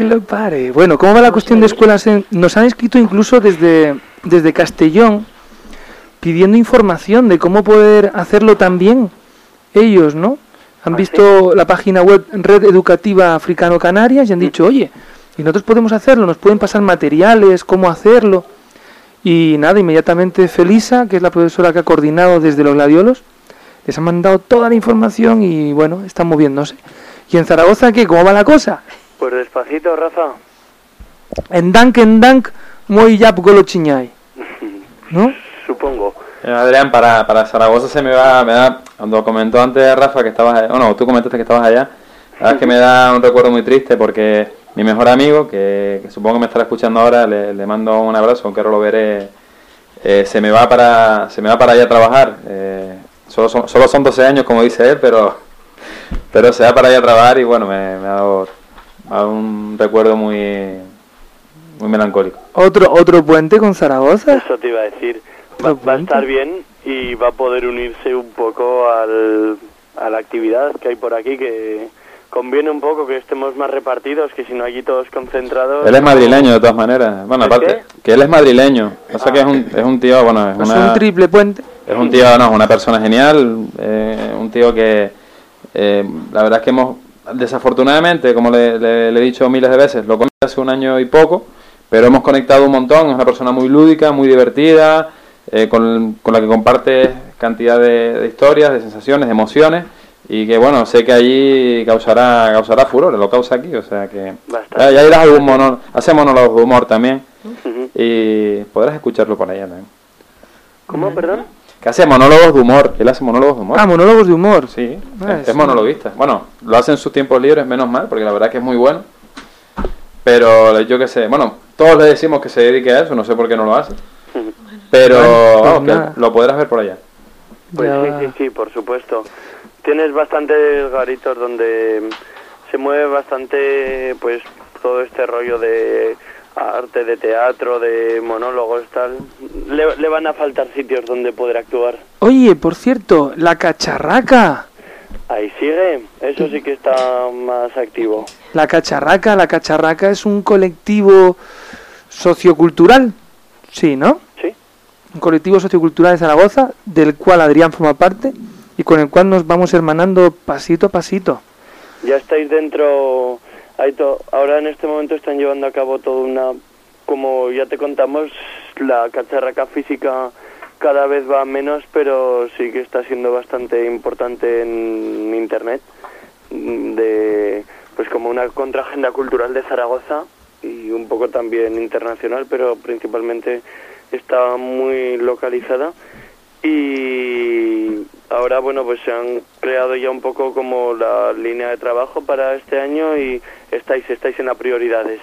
Lo pare. Bueno, ¿cómo va la cuestión de escuelas? en- Nos han escrito incluso desde, desde Castellón pidiendo información de cómo poder hacerlo también ellos, ¿no? Han visto la página web Red Educativa Africano Canarias y han dicho, oye, y nosotros podemos hacerlo, nos pueden pasar materiales, cómo hacerlo. Y nada, inmediatamente Felisa, que es la profesora que ha coordinado desde los gladiolos, les ha mandado toda la información y bueno, están moviéndose. ¿Y en Zaragoza qué? ¿Cómo va la cosa? Pues despacito, Rafa. En Dank, en Dank, muy yap golo chiñay. ¿No? Supongo. Eh, Adrián, para, para Zaragoza se me va, me da, cuando comentó antes Rafa que estabas allá, bueno, tú comentaste que estabas allá, la verdad es que me da un recuerdo muy triste porque mi mejor amigo, que, que supongo que me estará escuchando ahora, le, le mando un abrazo, aunque ahora lo veré, eh, se me va para se me va para allá a trabajar. eh, solo, son, solo son 12 años, como dice él, pero, pero se va para allá a trabajar y bueno, me, me ha dado, dado un recuerdo muy, muy melancólico. Otro, otro puente con Zaragoza. Eso te iba a decir. Va, va a estar bien y va a poder unirse un poco al, a la actividad que hay por aquí, que conviene un poco que estemos más repartidos, que si no allí todos concentrados... Él es madrileño de todas maneras. Bueno, ¿El aparte, que él es madrileño. O sea que es un, es un tío, bueno, es una, un triple puente. es un tío, no, es una persona genial. eh, un tío que, eh, la verdad es que hemos, desafortunadamente, como le, le- le he dicho miles de veces, lo conocí hace un año y poco, pero hemos conectado un montón. Es una persona muy lúdica, muy divertida, eh, con, con la que comparte cantidad de, de historias, de sensaciones, de emociones. Y que bueno, sé que allí causará causará furor, lo causa aquí, o sea que ya, ya irás a algún mono, hace monólogos de humor también y podrás escucharlo por allá también. ¿Cómo, perdón? Que hace monólogos de humor, él hace monólogos de humor. Ah, monólogos de humor. Sí, Ah, es, sí. es monologuista. Bueno, lo hace en sus tiempos libres, menos mal, porque la verdad que es muy bueno. Pero yo qué sé, bueno, todos le decimos que se dedique a eso, no sé por qué no lo hace. Pero Bueno, pues vamos, que lo podrás ver por allá. Pues Ya sí, sí, sí, por supuesto. Tienes bastantes garitos donde se mueve bastante, pues, todo este rollo de arte, de teatro, de monólogos, tal. Le, le van a faltar sitios donde poder actuar. Oye, por cierto, la cacharraca. Ahí sigue, eso sí que está más activo. La cacharraca, la cacharraca es un colectivo sociocultural. Sí, ¿no? Sí. un colectivo sociocultural de Zaragoza, del cual Adrián forma parte y con el cual nos vamos hermanando pasito a pasito. Ya estáis dentro, hay to- ahora en este momento están llevando a cabo toda una, como ya te contamos, la cacharraca física cada vez va menos, pero sí que está siendo bastante importante en Internet, de pues como una contraagenda cultural de Zaragoza y un poco también internacional, pero principalmente está muy localizada. Y ahora bueno pues se han creado ya un poco como la línea de trabajo para este año y estáis estáis en las prioridades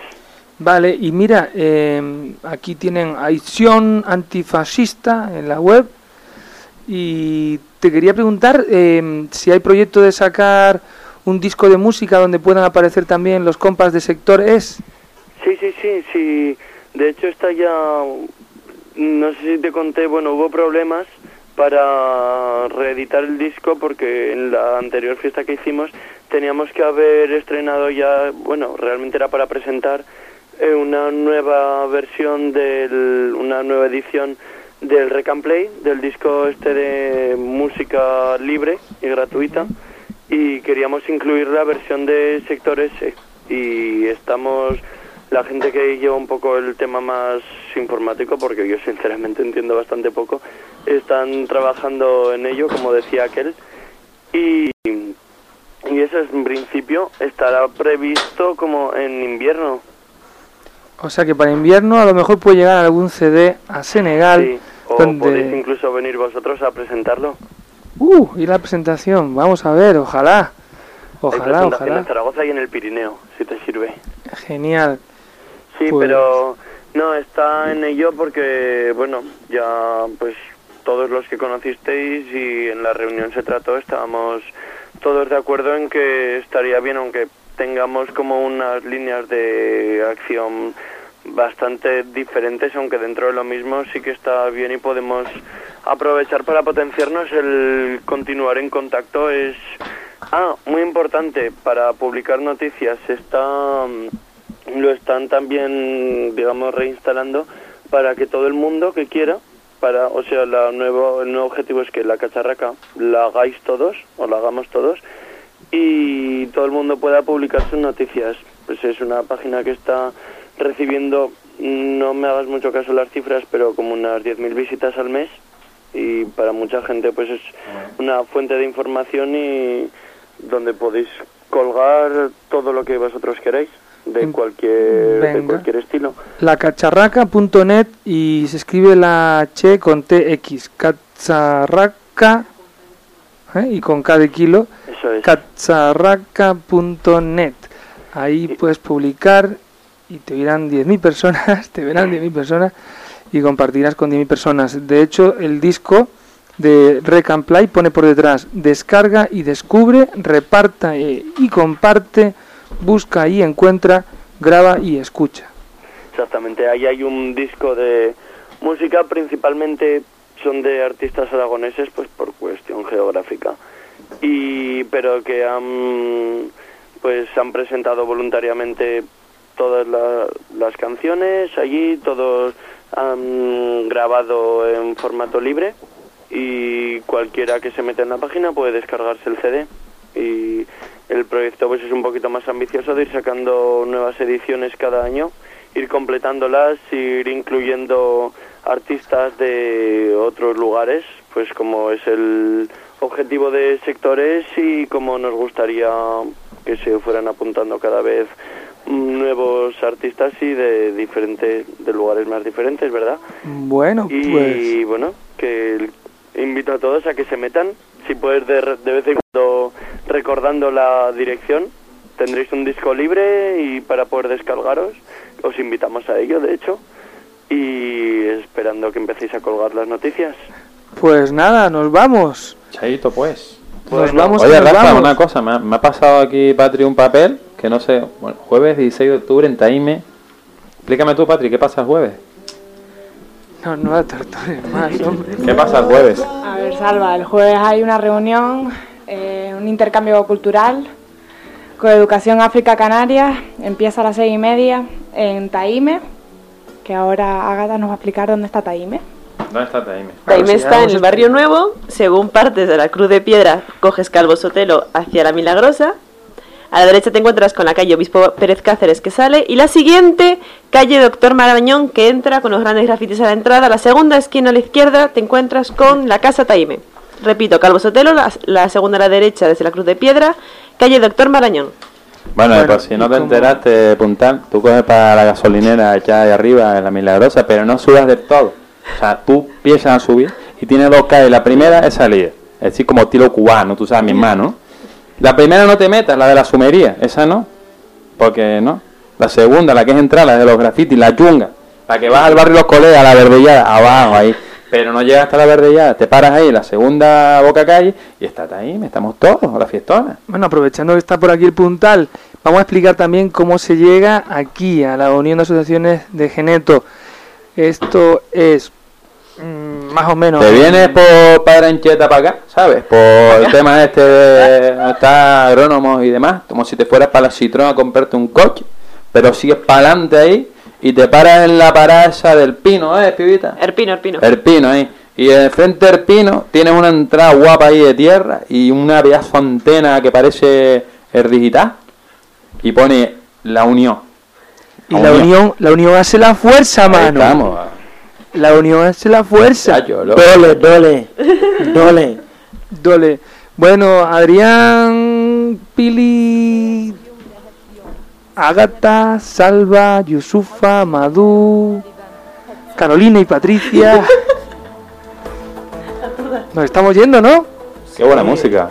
Vale, y mira, eh, aquí tienen acción antifascista en la web y te quería preguntar eh, si hay proyecto de sacar un disco de música donde puedan aparecer también los compas de sector S. sí sí sí sí de hecho está ya no sé si te conté bueno hubo problemas para reeditar el disco porque en la anterior fiesta que hicimos teníamos que haber estrenado ya bueno realmente era para presentar eh, una nueva versión del una nueva edición del Rec and Play del disco este de música libre y gratuita y queríamos incluir la versión de sector S y estamos la gente que lleva un poco el tema más informático porque yo sinceramente entiendo bastante poco están trabajando en ello como decía aquel y y eso es en principio estará previsto como en invierno O sea que para invierno a lo mejor puede llegar algún CD a Senegal. Sí, o donde... podéis incluso venir vosotros a presentarlo Uh, y la presentación, vamos a ver, ojalá. Hay Ojalá, presentación ojalá. en Zaragoza y en el Pirineo si te sirve Genial. Sí, Pues- pero no, está en ello porque, bueno, ya pues todos los que conocisteis y en la reunión se trató, estábamos todos de acuerdo en que estaría bien, aunque tengamos como unas líneas de acción bastante diferentes, aunque dentro de lo mismo sí que está bien y podemos aprovechar para potenciarnos. El continuar en contacto es ah muy importante. Para publicar noticias está lo están también digamos reinstalando para que todo el mundo que quiera para o sea la nuevo el nuevo objetivo es que la cacharraca la hagáis todos o la hagamos todos y todo el mundo pueda publicar sus noticias. Pues es una página que está recibiendo no me hagas mucho caso las cifras pero como unas 10.000 visitas al mes y para mucha gente pues es una fuente de información y donde podéis colgar todo lo que vosotros queráis de cualquier de cualquier estilo Lacacharraca.net y se escribe la H con TX. Cacharraca ¿eh? y con K de kilo. Eso es. Cacharraca.net. Ahí puedes publicar y te verán 10.000 personas, te verán 10.000 personas y compartirás con 10.000 personas. De hecho, el disco de Rec and Play pone por detrás descarga y descubre, reparta y comparte, busca y encuentra, graba y escucha. Exactamente, ahí hay un disco de música, principalmente son de artistas aragoneses, pues por cuestión geográfica. Y pero que han pues han presentado voluntariamente todas la- las canciones allí, todos han grabado en formato libre y cualquiera que se meta en la página puede descargarse el CD y el proyecto pues es un poquito más ambicioso de ir sacando nuevas ediciones cada año ir completándolas ir incluyendo artistas de otros lugares pues como es el objetivo de sectores y como nos gustaría que se fueran apuntando cada vez nuevos artistas y de diferentes de lugares más diferentes verdad Bueno, y pues bueno, que invito a todos a que se metan. Si puedes de, de vez en cuando recordando la dirección, tendréis un disco libre y para poder descargaros, os invitamos a ello, de hecho. Y esperando que empecéis a colgar las noticias. Pues nada, nos vamos. Chaito, pues. Nos vamos Oye, que nos Rafa, vamos. una cosa, me ha, me ha pasado aquí, Patri, un papel que no sé. Bueno, jueves 16 de octubre en Taime. Explícame tú, Patri, ¿qué pasa el jueves? No, no la tortures más, hombre. ¿Qué pasa el jueves? A ver, Salva, el jueves hay una reunión, eh, un intercambio cultural con Educación África Canarias. Empieza a las seis y media en Taime, que ahora Ágata nos va a explicar dónde está Taime. ¿Dónde está Taime? Taime está en el barrio nuevo, según partes de la Cruz de Piedra, coges Calvo Sotelo hacia la Milagrosa. A la derecha te encuentras con la calle Obispo Pérez Cáceres que sale. Y la siguiente, calle Doctor Marañón, que entra con los grandes grafitis a la entrada. La segunda esquina a la izquierda te encuentras con la Casa Taime. Repito, Calvo Sotelo, la, la segunda a la derecha desde la Cruz de Piedra, calle Doctor Marañón. Bueno, Bueno, pues si no te como- enteraste, Puntal, tú coges para la gasolinera allá de arriba, en la Milagrosa, pero no subas del todo. O sea, tú empiezas a subir y tienes dos calles. La primera es salida, es decir, como estilo cubano, tú sabes, mi hermano. La primera no te metas, la de la sumería, esa no, porque no. La segunda, la que es entrar, la de los grafitis, la chunga, la que vas al barrio Los Colegas, la verdellada, abajo ahí. Pero no llegas hasta la verdellada, te paras ahí, la segunda boca calle, y estás ahí, estamos todos, a la fiestona. Bueno, aprovechando que está por aquí el puntal, vamos a explicar también cómo se llega aquí, a la Unión de Asociaciones de Geneto. Esto es mm, más o menos... Te vienes por Padre Ancheta para acá, ¿sabes? Por el tema este de está agrónomos y demás, como si te fueras para la Citroën a comprarte un coche, pero sigues para adelante ahí y te paras en la parada esa del pino, ¿eh, pibita? Erpino, Erpino. El pino ahí. Y en frente del pino tienes una entrada guapa ahí de tierra y una pedazo antena que parece el digital y pone la unión. Y la unión, la unión hace la fuerza, Ahí mano. estamos. La unión hace la fuerza. Loco. Dole, dole, dole. Dole. Bueno, Adrián, Pili, Agata, Salva, Yusufa, Madú, Carolina y Patricia. Nos estamos yendo, ¿no? Qué buena música.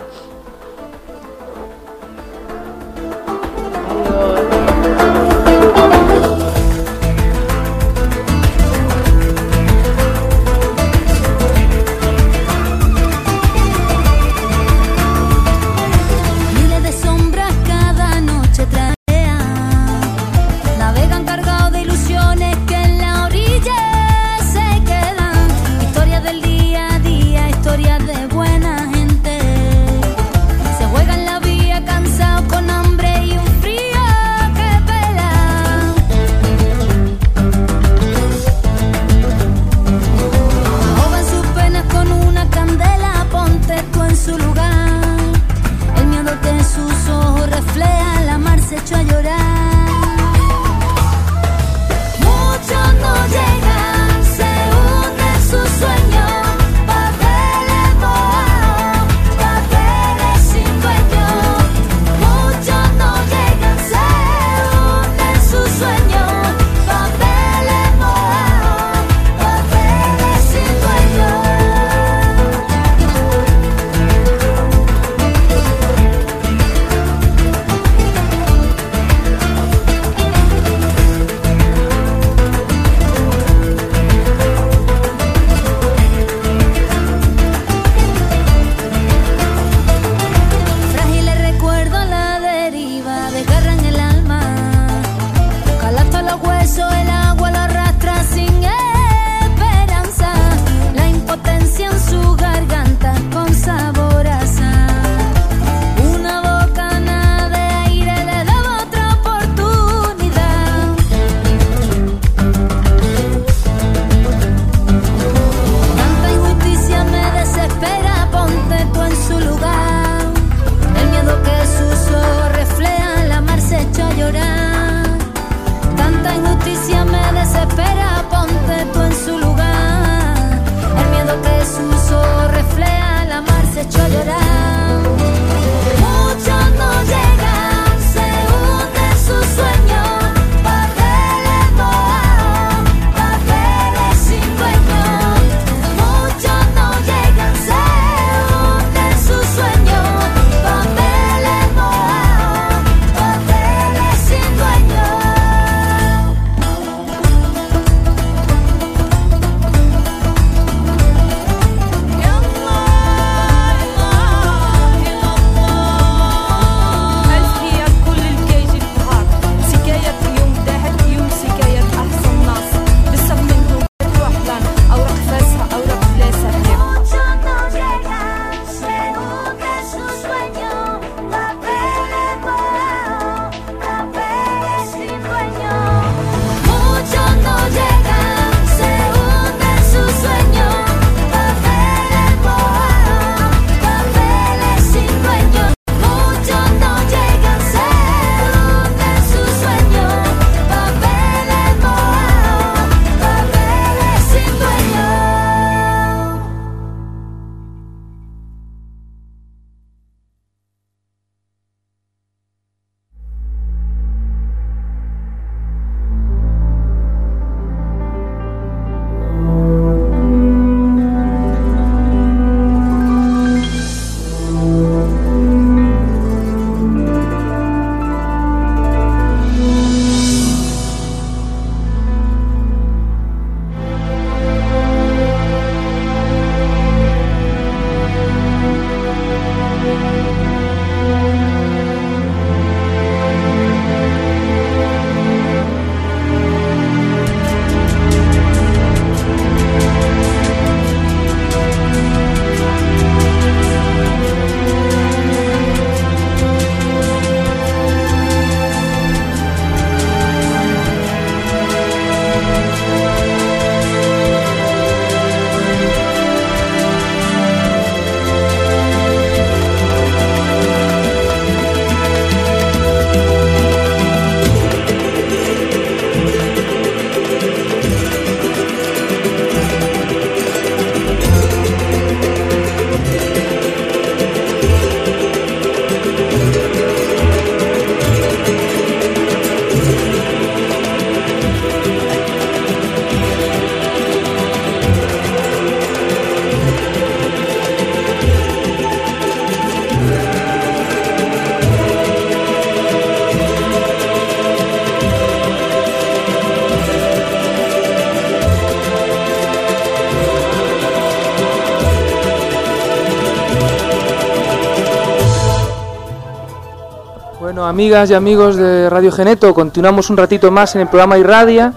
Bueno, amigas y amigos de Radio Geneto, continuamos un ratito más en el programa Irradia,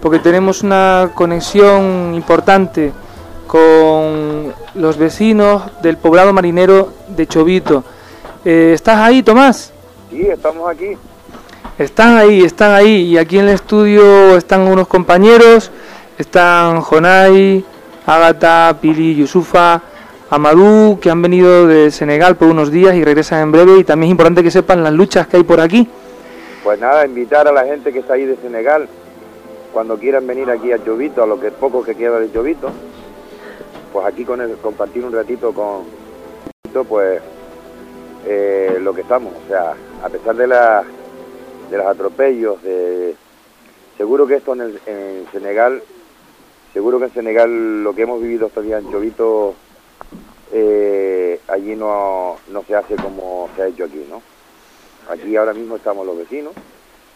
porque tenemos una conexión importante con los vecinos del poblado marinero de Chovito. Eh, ¿Estás ahí, Tomás? Sí, estamos aquí. Están ahí, están ahí. Y aquí en el estudio están unos compañeros. Están Jonay, Ágata, Pili, Yusufa, Amadou, que han venido de Senegal por unos días y regresan en breve. Y también es importante que sepan las luchas que hay por aquí. Pues nada, invitar a la gente que está ahí de Senegal, cuando quieran venir aquí a Chovito, a lo que poco que queda de Chovito, pues aquí con el, compartir un ratito con pues eh, lo que estamos, o sea, a pesar de, la, de los atropellos, de seguro que esto en, el- en Senegal, seguro que en Senegal lo que hemos vivido estos días en Chovito, eh, allí no, no se hace como se ha hecho aquí, ¿no? Aquí ahora mismo estamos los vecinos,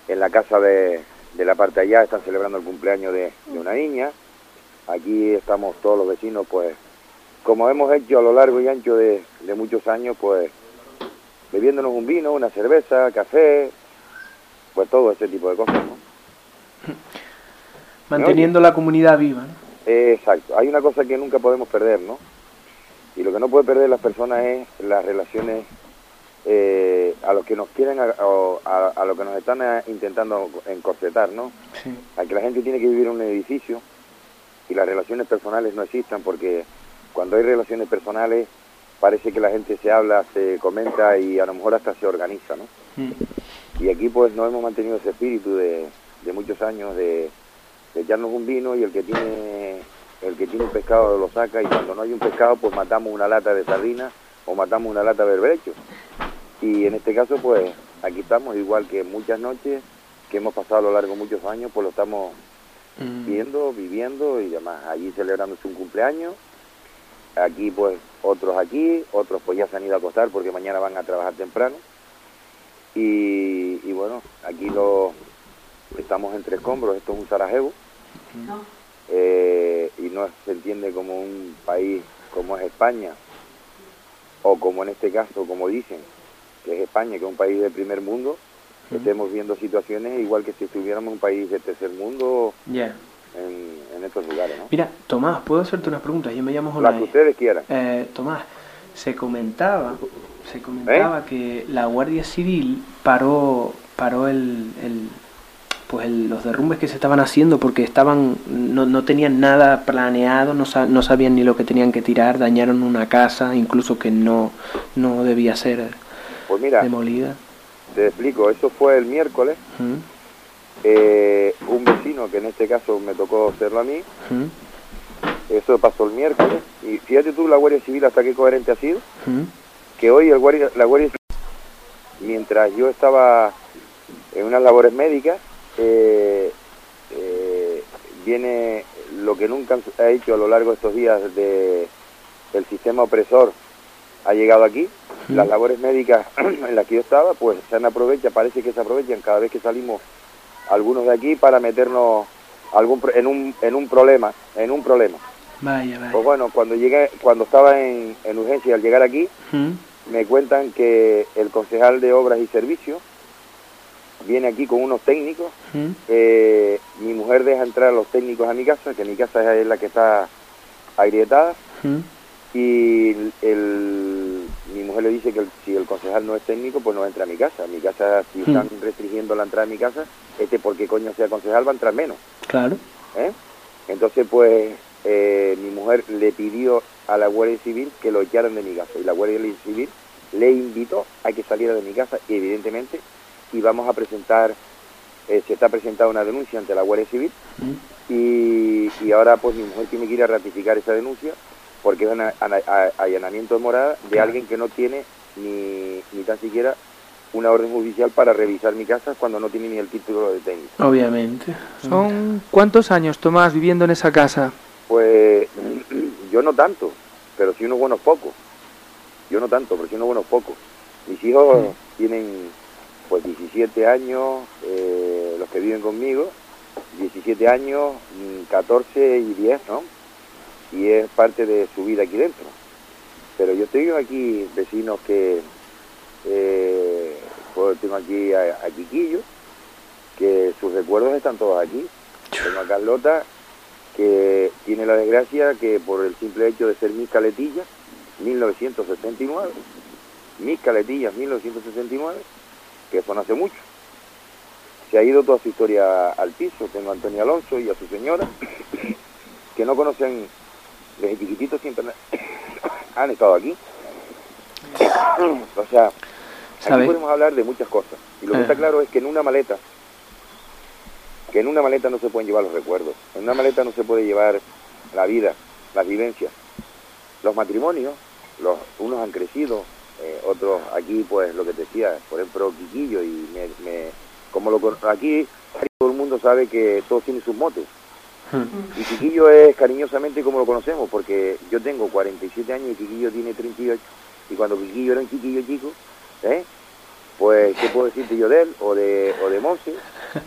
en la casa de, de la parte de allá están celebrando el cumpleaños de, de una niña, aquí estamos todos los vecinos, pues, como hemos hecho a lo largo y ancho de, de muchos años, pues, bebiéndonos un vino, una cerveza, café, pues todo ese tipo de cosas, ¿no? Manteniendo la comunidad viva. ¿no? Exacto, hay una cosa que nunca podemos perder, ¿no? Y lo que no puede perder las personas es las relaciones eh, a los que nos quieren, a, a, a lo que nos están eh, intentando encorsetar, ¿no? A que la gente tiene que vivir en un edificio y las relaciones personales no existan porque cuando hay relaciones personales parece que la gente se habla, se comenta y a lo mejor hasta se organiza, ¿no? Y aquí pues no hemos mantenido ese espíritu de, de muchos años de, de echarnos un vino y el que tiene el que tiene un pescado lo saca y cuando no hay un pescado pues matamos una lata de sardinas o matamos una lata de berberecho. Y en este caso pues aquí estamos igual que muchas noches que hemos pasado a lo largo de muchos años pues lo estamos viendo, viviendo y demás. Allí celebrándose un cumpleaños, aquí pues otros aquí, otros pues ya se han ido a acostar porque mañana van a trabajar temprano. Y, y bueno, aquí lo estamos entre escombros, esto es un Sarajevo, eh, y no se entiende como un país como es España, o como en este caso, como dicen, que es España, que es un país del primer mundo, estemos viendo situaciones igual que si estuviéramos en un país del tercer mundo Ya. en, en estos lugares, ¿no? Mira, Tomás, ¿puedo hacerte unas preguntas? Yo me llamo Las Jonay. que ustedes quieran. Eh, Tomás, se comentaba, se comentaba que la Guardia Civil paró, paró el, el- pues el- los derrumbes que se estaban haciendo porque estaban, no, no tenían nada planeado, no, sa- no sabían ni lo que tenían que tirar, dañaron una casa, incluso que no, no debía ser Pues mira, demolida. te explico, eso fue el miércoles, ¿Mm? eh, un vecino, que en este caso me tocó serlo a mí, ¿Mm? eso pasó el miércoles, y fíjate tú la Guardia Civil hasta qué coherente ha sido, ¿Mm? que hoy el guardia, la Guardia Civil, mientras yo estaba en unas labores médicas, eh, eh, viene lo que nunca ha hecho a lo largo de estos días de el sistema opresor ha llegado aquí. Las labores médicas en las que yo estaba, pues se han aprovechado, parece que se aprovechan cada vez que salimos algunos de aquí para meternos algún en un en un problema, en un problema. Vaya, vaya. Pues bueno, cuando llegué, cuando estaba en, en urgencia al llegar aquí, ¿Mm? me cuentan que el concejal de Obras y Servicios viene aquí con unos técnicos. ¿Mm? Eh, mi mujer deja entrar a los técnicos a mi casa, que mi casa es la que está agrietada. ¿Mm? Y el, mi mujer le dice que el- si el concejal no es técnico, pues no entra a mi casa. Mi casa, si están restringiendo la entrada a mi casa, este porque coño sea concejal va a entrar menos. Claro. ¿eh? Entonces, pues, eh, mi mujer le pidió a la Guardia Civil que lo echaran de mi casa. Y la Guardia Civil le invitó a que saliera de mi casa, y evidentemente, y vamos a presentar, eh, se está presentando una denuncia ante la Guardia Civil, y, y ahora, pues, mi mujer tiene que ir a ratificar esa denuncia, porque es un allanamiento de morada de alguien que no tiene ni, ni tan siquiera una orden judicial para revisar mi casa cuando no tiene ni el título de técnico. Obviamente. ¿Son cuántos años, Tomás, viviendo en esa casa? Pues yo no tanto, pero sí unos buenos pocos. Yo no tanto, pero sí unos buenos pocos. Mis hijos tienen pues 17 años, eh, los que viven conmigo, 17 años, mm, 14 y 10, ¿no? Y es parte de su vida aquí dentro. Pero yo tengo aquí vecinos que, eh, pues tengo aquí a, a Quiquillo, que sus recuerdos están todos aquí. Tengo a Carlota, que tiene la desgracia que por el simple hecho de ser Miss Caletilla, 1969, Miss Caletilla 1969, que eso no hace mucho. Se ha ido toda su historia al piso. Tengo a Antonio Alonso y a su señora, que no conocen desde chiquititos, siempre han estado aquí. o sea, aquí podemos hablar de muchas cosas. Y lo que Eh. está claro es que en una maleta, que en una maleta no se pueden llevar los recuerdos, en una maleta no se puede llevar la vida, las vivencias. Los matrimonios, los, unos han crecido, eh, otros aquí, pues lo que te decía, por ejemplo, Quiquillo, y me, me- como lo aquí todo el mundo sabe que todos tienen sus motes. Y Quiquillo es cariñosamente como lo conocemos, porque yo tengo 47 años y Quiquillo tiene 38. Y cuando Quiquillo era un chiquillo chico, ¿eh? pues, ¿qué puedo decirte yo de él? O de, o de Monse,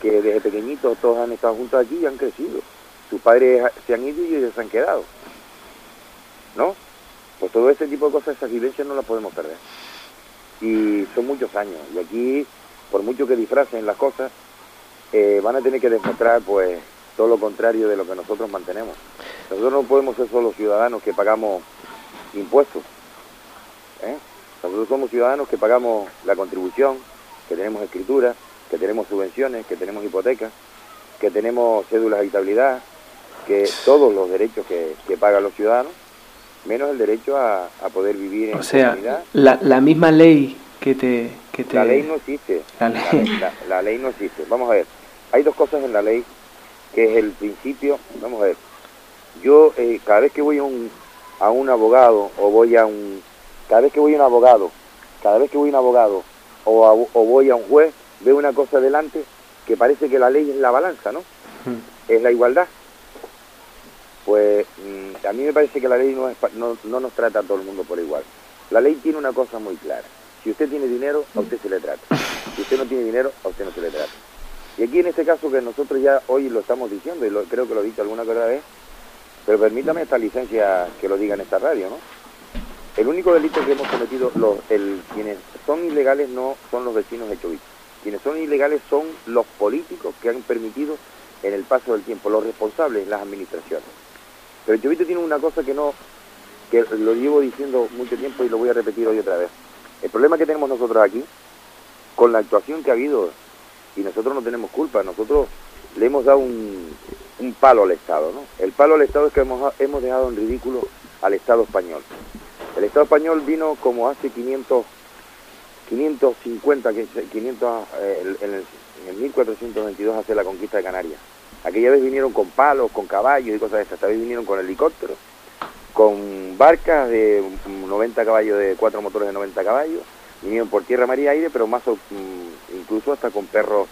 que desde pequeñitos todos han estado juntos aquí y han crecido. Sus padres se han ido y ellos se han quedado. ¿No? Pues todo ese tipo de cosas, esas vivencias no las podemos perder. Y son muchos años. Y aquí, por mucho que disfracen las cosas, eh, van a tener que demostrar pues todo lo contrario de lo que nosotros mantenemos. Nosotros no podemos ser solo ciudadanos que pagamos impuestos. ¿eh? Nosotros somos ciudadanos que pagamos la contribución, que tenemos escritura, que tenemos subvenciones, que tenemos hipotecas, que tenemos cédulas de habitabilidad, que todos los derechos que, que pagan los ciudadanos, menos el derecho a, a poder vivir en O sea, comunidad. la, la misma ley que te... Que te La ley no existe. La ley. la- la ley no existe. Vamos a ver. Hay dos cosas en la ley, que es el principio. Vamos a ver. Yo, eh, cada vez que voy a un, a un abogado o voy a un... Cada vez que voy a un abogado, cada vez que voy a un abogado o, a- o voy a un juez, veo una cosa delante que parece que la ley es la balanza, ¿no? Es la igualdad. Pues mm, a mí me parece que la ley no, no, no nos trata a todo el mundo por igual. La ley tiene una cosa muy clara. Si usted tiene dinero, a usted se le trata. Si usted no tiene dinero, a usted no se le trata. Y aquí en este caso que nosotros ya hoy lo estamos diciendo, y creo que lo he dicho alguna que otra vez, pero permítame esta licencia que lo diga en esta radio, ¿no? El único delito que hemos cometido, los, quienes son ilegales no son los vecinos de Chovito. Quienes son ilegales son los políticos que han permitido en el paso del tiempo, los responsables, las administraciones. Pero Chovito tiene una cosa que no, que lo llevo diciendo mucho tiempo y lo voy a repetir hoy otra vez. El problema que tenemos nosotros aquí, con la actuación que ha habido, y nosotros no tenemos culpa, nosotros le hemos dado un, un palo al Estado, ¿no? El palo al Estado es que hemos, hemos dejado en ridículo al Estado español. El Estado español vino como hace 500, 550, que se- 500, eh, en, el, en el 1422 hace la conquista de Canarias. Aquella vez vinieron con palos, con caballos y cosas de esas. Esta vez vinieron con helicópteros, con barcas de mm, 90 caballos, de cuatro motores de 90 caballos. Vinieron por tierra, mar y aire, pero más o- mm, incluso hasta con perros.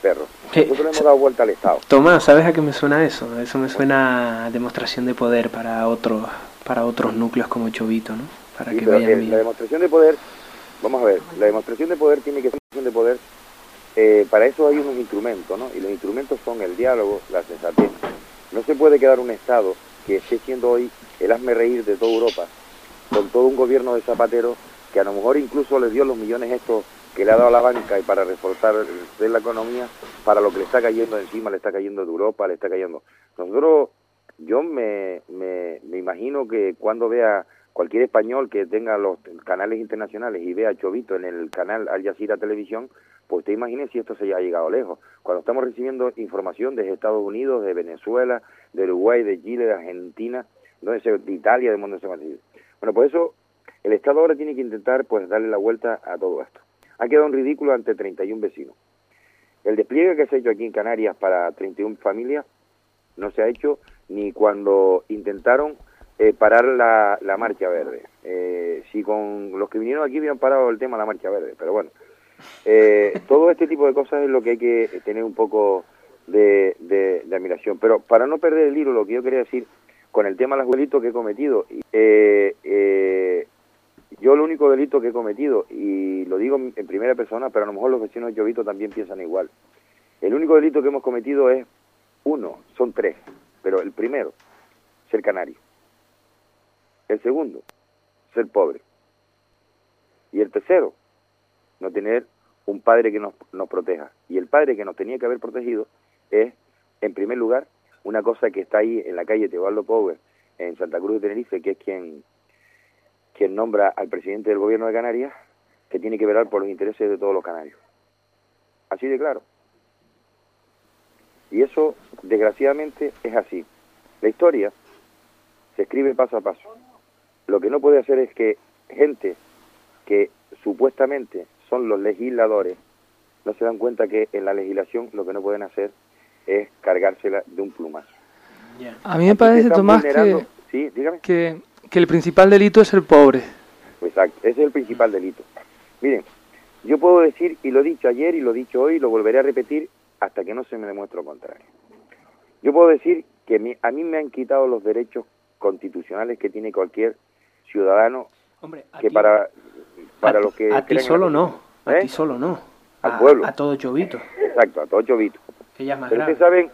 perros. Sí. Nosotros le hemos dado vuelta al Estado. Tomás, ¿sabes a qué me suena eso? Eso me suena a demostración de poder para otros para otros núcleos como Chovito, ¿no? Para Sí, que pero, eh, bien. la demostración de poder, vamos a ver, la demostración de poder tiene que ser una demostración de poder. Eh, para eso hay unos instrumentos, ¿no? Y los instrumentos son el diálogo, la sensatez. No se puede quedar un Estado que esté siendo hoy el hazme reír de toda Europa, con todo un gobierno de Zapatero que a lo mejor incluso le dio los millones estos que le ha dado a la banca y para reforzar la economía, para lo que le está cayendo encima, le está cayendo de Europa, le está cayendo. Nosotros, yo me, me imagino que cuando vea cualquier español que tenga los canales internacionales y vea a Chovito en el canal Al Jazeera Televisión, pues te imagines si esto se ha llegado lejos. Cuando estamos recibiendo información desde Estados Unidos, de Venezuela, de Uruguay, de Chile, de Argentina, donde de Italia, de donde se Bueno, por eso el Estado ahora tiene que intentar pues darle la vuelta a todo esto. Ha quedado en ridículo ante 31 vecinos. El despliegue que se ha hecho aquí en Canarias para 31 familias no se ha hecho ni cuando intentaron eh, parar la, la marcha verde. Eh, si con los que vinieron aquí habían parado el tema la marcha verde, pero bueno, eh, todo este tipo de cosas es lo que hay que tener un poco de, de- admiración. Pero para no perder el hilo, lo que yo quería decir con el tema de los delitos que he cometido, eh, eh, yo el único delito que he cometido, y lo digo en primera persona, pero a lo mejor los vecinos de Llovito también piensan igual, el único delito que hemos cometido es uno, son tres, pero el primero, ser canario. El segundo, ser pobre. Y el tercero, no tener un padre que nos, nos proteja. Y el padre que nos tenía que haber protegido es, en primer lugar, una cosa que está ahí en la calle Teobaldo Power, en Santa Cruz de Tenerife, que es quien, quien nombra al presidente del gobierno de Canarias, que tiene que velar por los intereses de todos los canarios. Así de claro. Y eso, desgraciadamente, es así. La historia se escribe paso a paso. Lo que no puede hacer es que gente que supuestamente son los legisladores no se dan cuenta que en la legislación lo que no pueden hacer es cargársela de un plumazo. A mí me parece, Tomás, que, Sí, dígame. que, que el principal delito es el pobre. Exacto, ese es el principal delito. Miren, yo puedo decir, y lo he dicho ayer y lo he dicho hoy, y lo volveré a repetir hasta que no se me demuestre lo contrario. Yo puedo decir que mi- a mí me han quitado los derechos constitucionales que tiene cualquier ciudadano Hombre, a que ti- para, para a, los que a ti la solo no, a ¿Eh? ti solo no. Al a, pueblo. A todo Chovito, Exacto, a todo Chovito. que ya es más Pero grave. ustedes saben,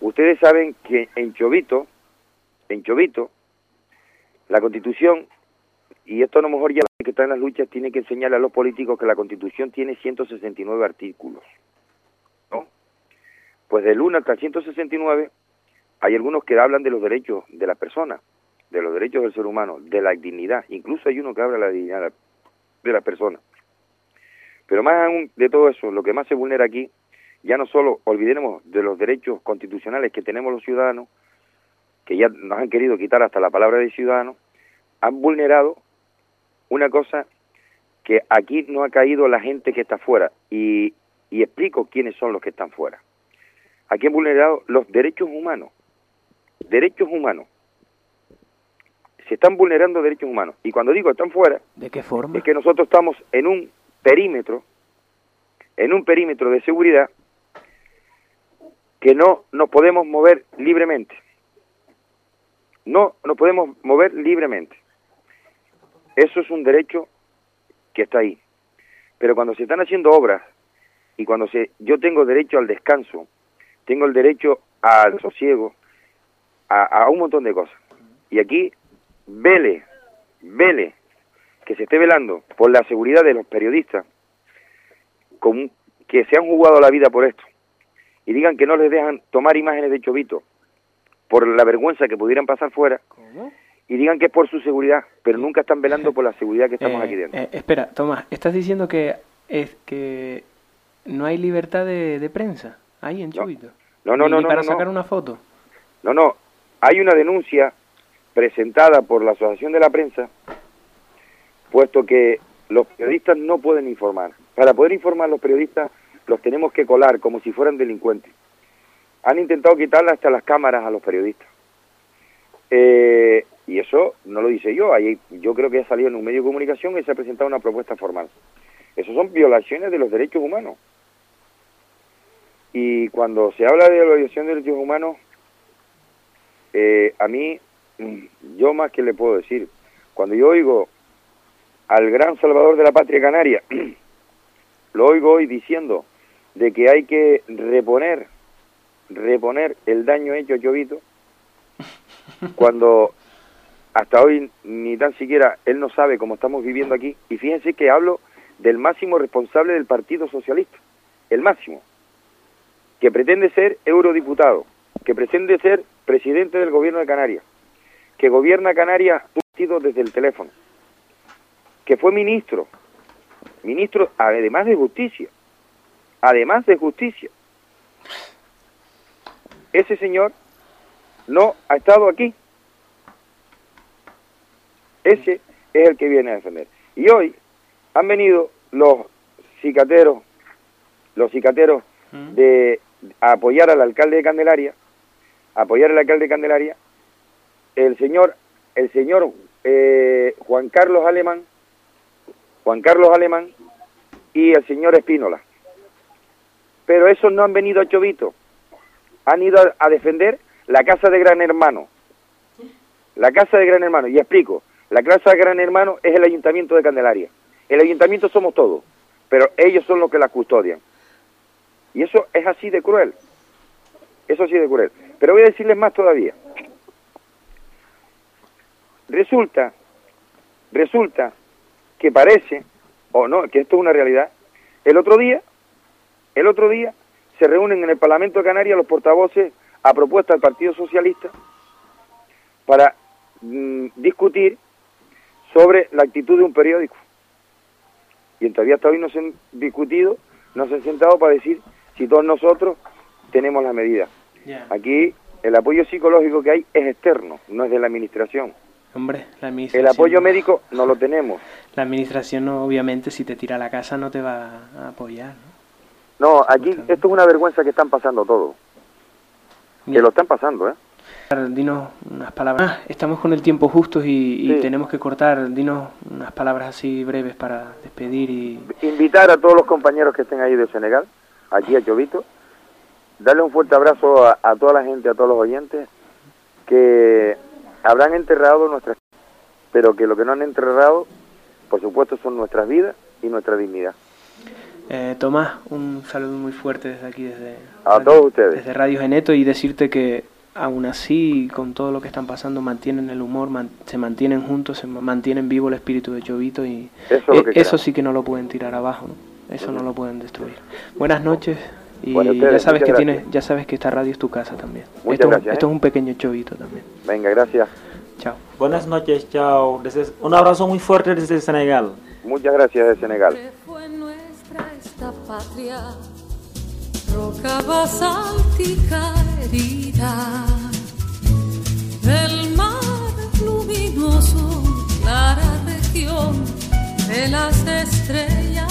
ustedes saben que en Chovito, en Chovito, la Constitución, y esto a lo mejor ya que está en las luchas tiene que enseñarle a los políticos que la Constitución tiene 169 artículos, ¿no? Pues del 1 hasta el 169 hay algunos que hablan de los derechos de las personas, de los derechos del ser humano, de la dignidad, incluso hay uno que habla de la dignidad de las personas. Pero más aún de todo eso, lo que más se vulnera aquí, ya no solo olvidemos de los derechos constitucionales que tenemos los ciudadanos, que ya nos han querido quitar hasta la palabra de ciudadano, han vulnerado una cosa que aquí no ha caído la gente que está fuera. Y, y explico quiénes son los que están fuera. Aquí han vulnerado los derechos humanos. Derechos humanos. Se están vulnerando derechos humanos. Y cuando digo están fuera, ¿De qué forma? es que nosotros estamos en un perímetro, en un perímetro de seguridad que no nos podemos mover libremente. No nos podemos mover libremente. Eso es un derecho que está ahí. Pero cuando se están haciendo obras y cuando se, yo tengo derecho al descanso, tengo el derecho al sosiego, a, a un montón de cosas. Y aquí, vele, vele que se esté velando por la seguridad de los periodistas con- que se han jugado la vida por esto y digan que no les dejan tomar imágenes de Chovito por la vergüenza que pudieran pasar fuera y digan que es por su seguridad, pero nunca están velando por la seguridad que estamos Eh, aquí dentro. eh, espera, Tomás, estás diciendo que es que no hay libertad de, de prensa ahí en Chovito. No, no, Ni- no, ni no, para no. sacar una foto. No, no, hay una denuncia presentada por la Asociación de la Prensa, puesto que los periodistas no pueden informar. Para poder informar los periodistas los tenemos que colar como si fueran delincuentes. Han intentado quitarle hasta las cámaras a los periodistas. Eh, y eso no lo dice yo, ahí yo creo que ha salido en un medio de comunicación y se ha presentado una propuesta formal. Eso son violaciones de los derechos humanos. Y cuando se habla de violación de derechos humanos, eh, a mí, yo más que le puedo decir, cuando yo oigo al gran salvador de la patria canaria, lo oigo hoy diciendo de que hay que reponer, reponer el daño hecho a Chovito, cuando hasta hoy ni tan siquiera él no sabe cómo estamos viviendo aquí, y fíjense que hablo del máximo responsable del Partido Socialista, el máximo, que pretende ser eurodiputado, que pretende ser presidente del gobierno de Canarias, que gobierna Canarias un partido desde el teléfono, que fue ministro, ministro además de justicia, además de justicia. Ese señor no ha estado aquí. Ese es el que viene a defender. Y hoy han venido los cicateros, los cicateros de a apoyar al alcalde de Candelaria, a apoyar al alcalde de Candelaria, el señor, el señor eh, Juan Carlos Alemán, Juan Carlos Alemán y el señor Espínola. Pero esos no han venido a Chovito, han ido a, a defender la casa de Gran Hermano. La casa de Gran Hermano, y explico, la casa de Gran Hermano es el ayuntamiento de Candelaria. El ayuntamiento somos todos, pero ellos son los que la custodian. Y eso es así de cruel. Eso así de cruel. Pero voy a decirles más todavía. Resulta, resulta que parece, o no, que esto es una realidad, El otro día, el otro día, se reúnen en el Parlamento de Canarias los portavoces a propuesta del Partido Socialista para mm, discutir sobre la actitud de un periódico. Y todavía hasta hoy no se han discutido, no se han sentado para decir si todos nosotros tenemos las medidas. Aquí el apoyo psicológico que hay es externo, no es de la administración. Hombre, la El administración... apoyo médico no lo tenemos. La administración, no, obviamente, si te tira a la casa no te va a apoyar. No, aquí esto es una vergüenza que están pasando todos. Que lo están pasando, ¿eh? Dinos unas palabras. Ah, estamos con el tiempo justo y, y Sí. tenemos que cortar. Dinos unas palabras así breves para despedir y... Invitar a todos los compañeros que estén ahí de Senegal, aquí a Chovito, darle un fuerte abrazo a, a toda la gente, a todos los oyentes, que habrán enterrado nuestras... Pero que lo que no han enterrado, por supuesto, son nuestras vidas y nuestra dignidad. Eh, Tomás, un saludo muy fuerte desde aquí, desde, A todos ustedes. desde Radio Geneto y decirte que aún así, con todo lo que están pasando, mantienen el humor, man- se mantienen juntos, se ma- mantienen vivo el espíritu de Chovito y Eso eh, queremos. sí que no lo pueden tirar abajo, ¿no? eso no lo pueden destruir. Buenas noches y Bueno, ustedes, ya sabes que gracias. tienes, ya sabes que esta radio es tu casa también. Muchas esto, gracias, esto ¿eh? es un pequeño Chovito también. Venga, gracias. Chao. Buenas noches, chao. Desde- un abrazo muy fuerte desde Senegal. Muchas gracias de Senegal. Fue nuestra esta patria, roca basáltica herida, del mar luminoso, clara región de las estrellas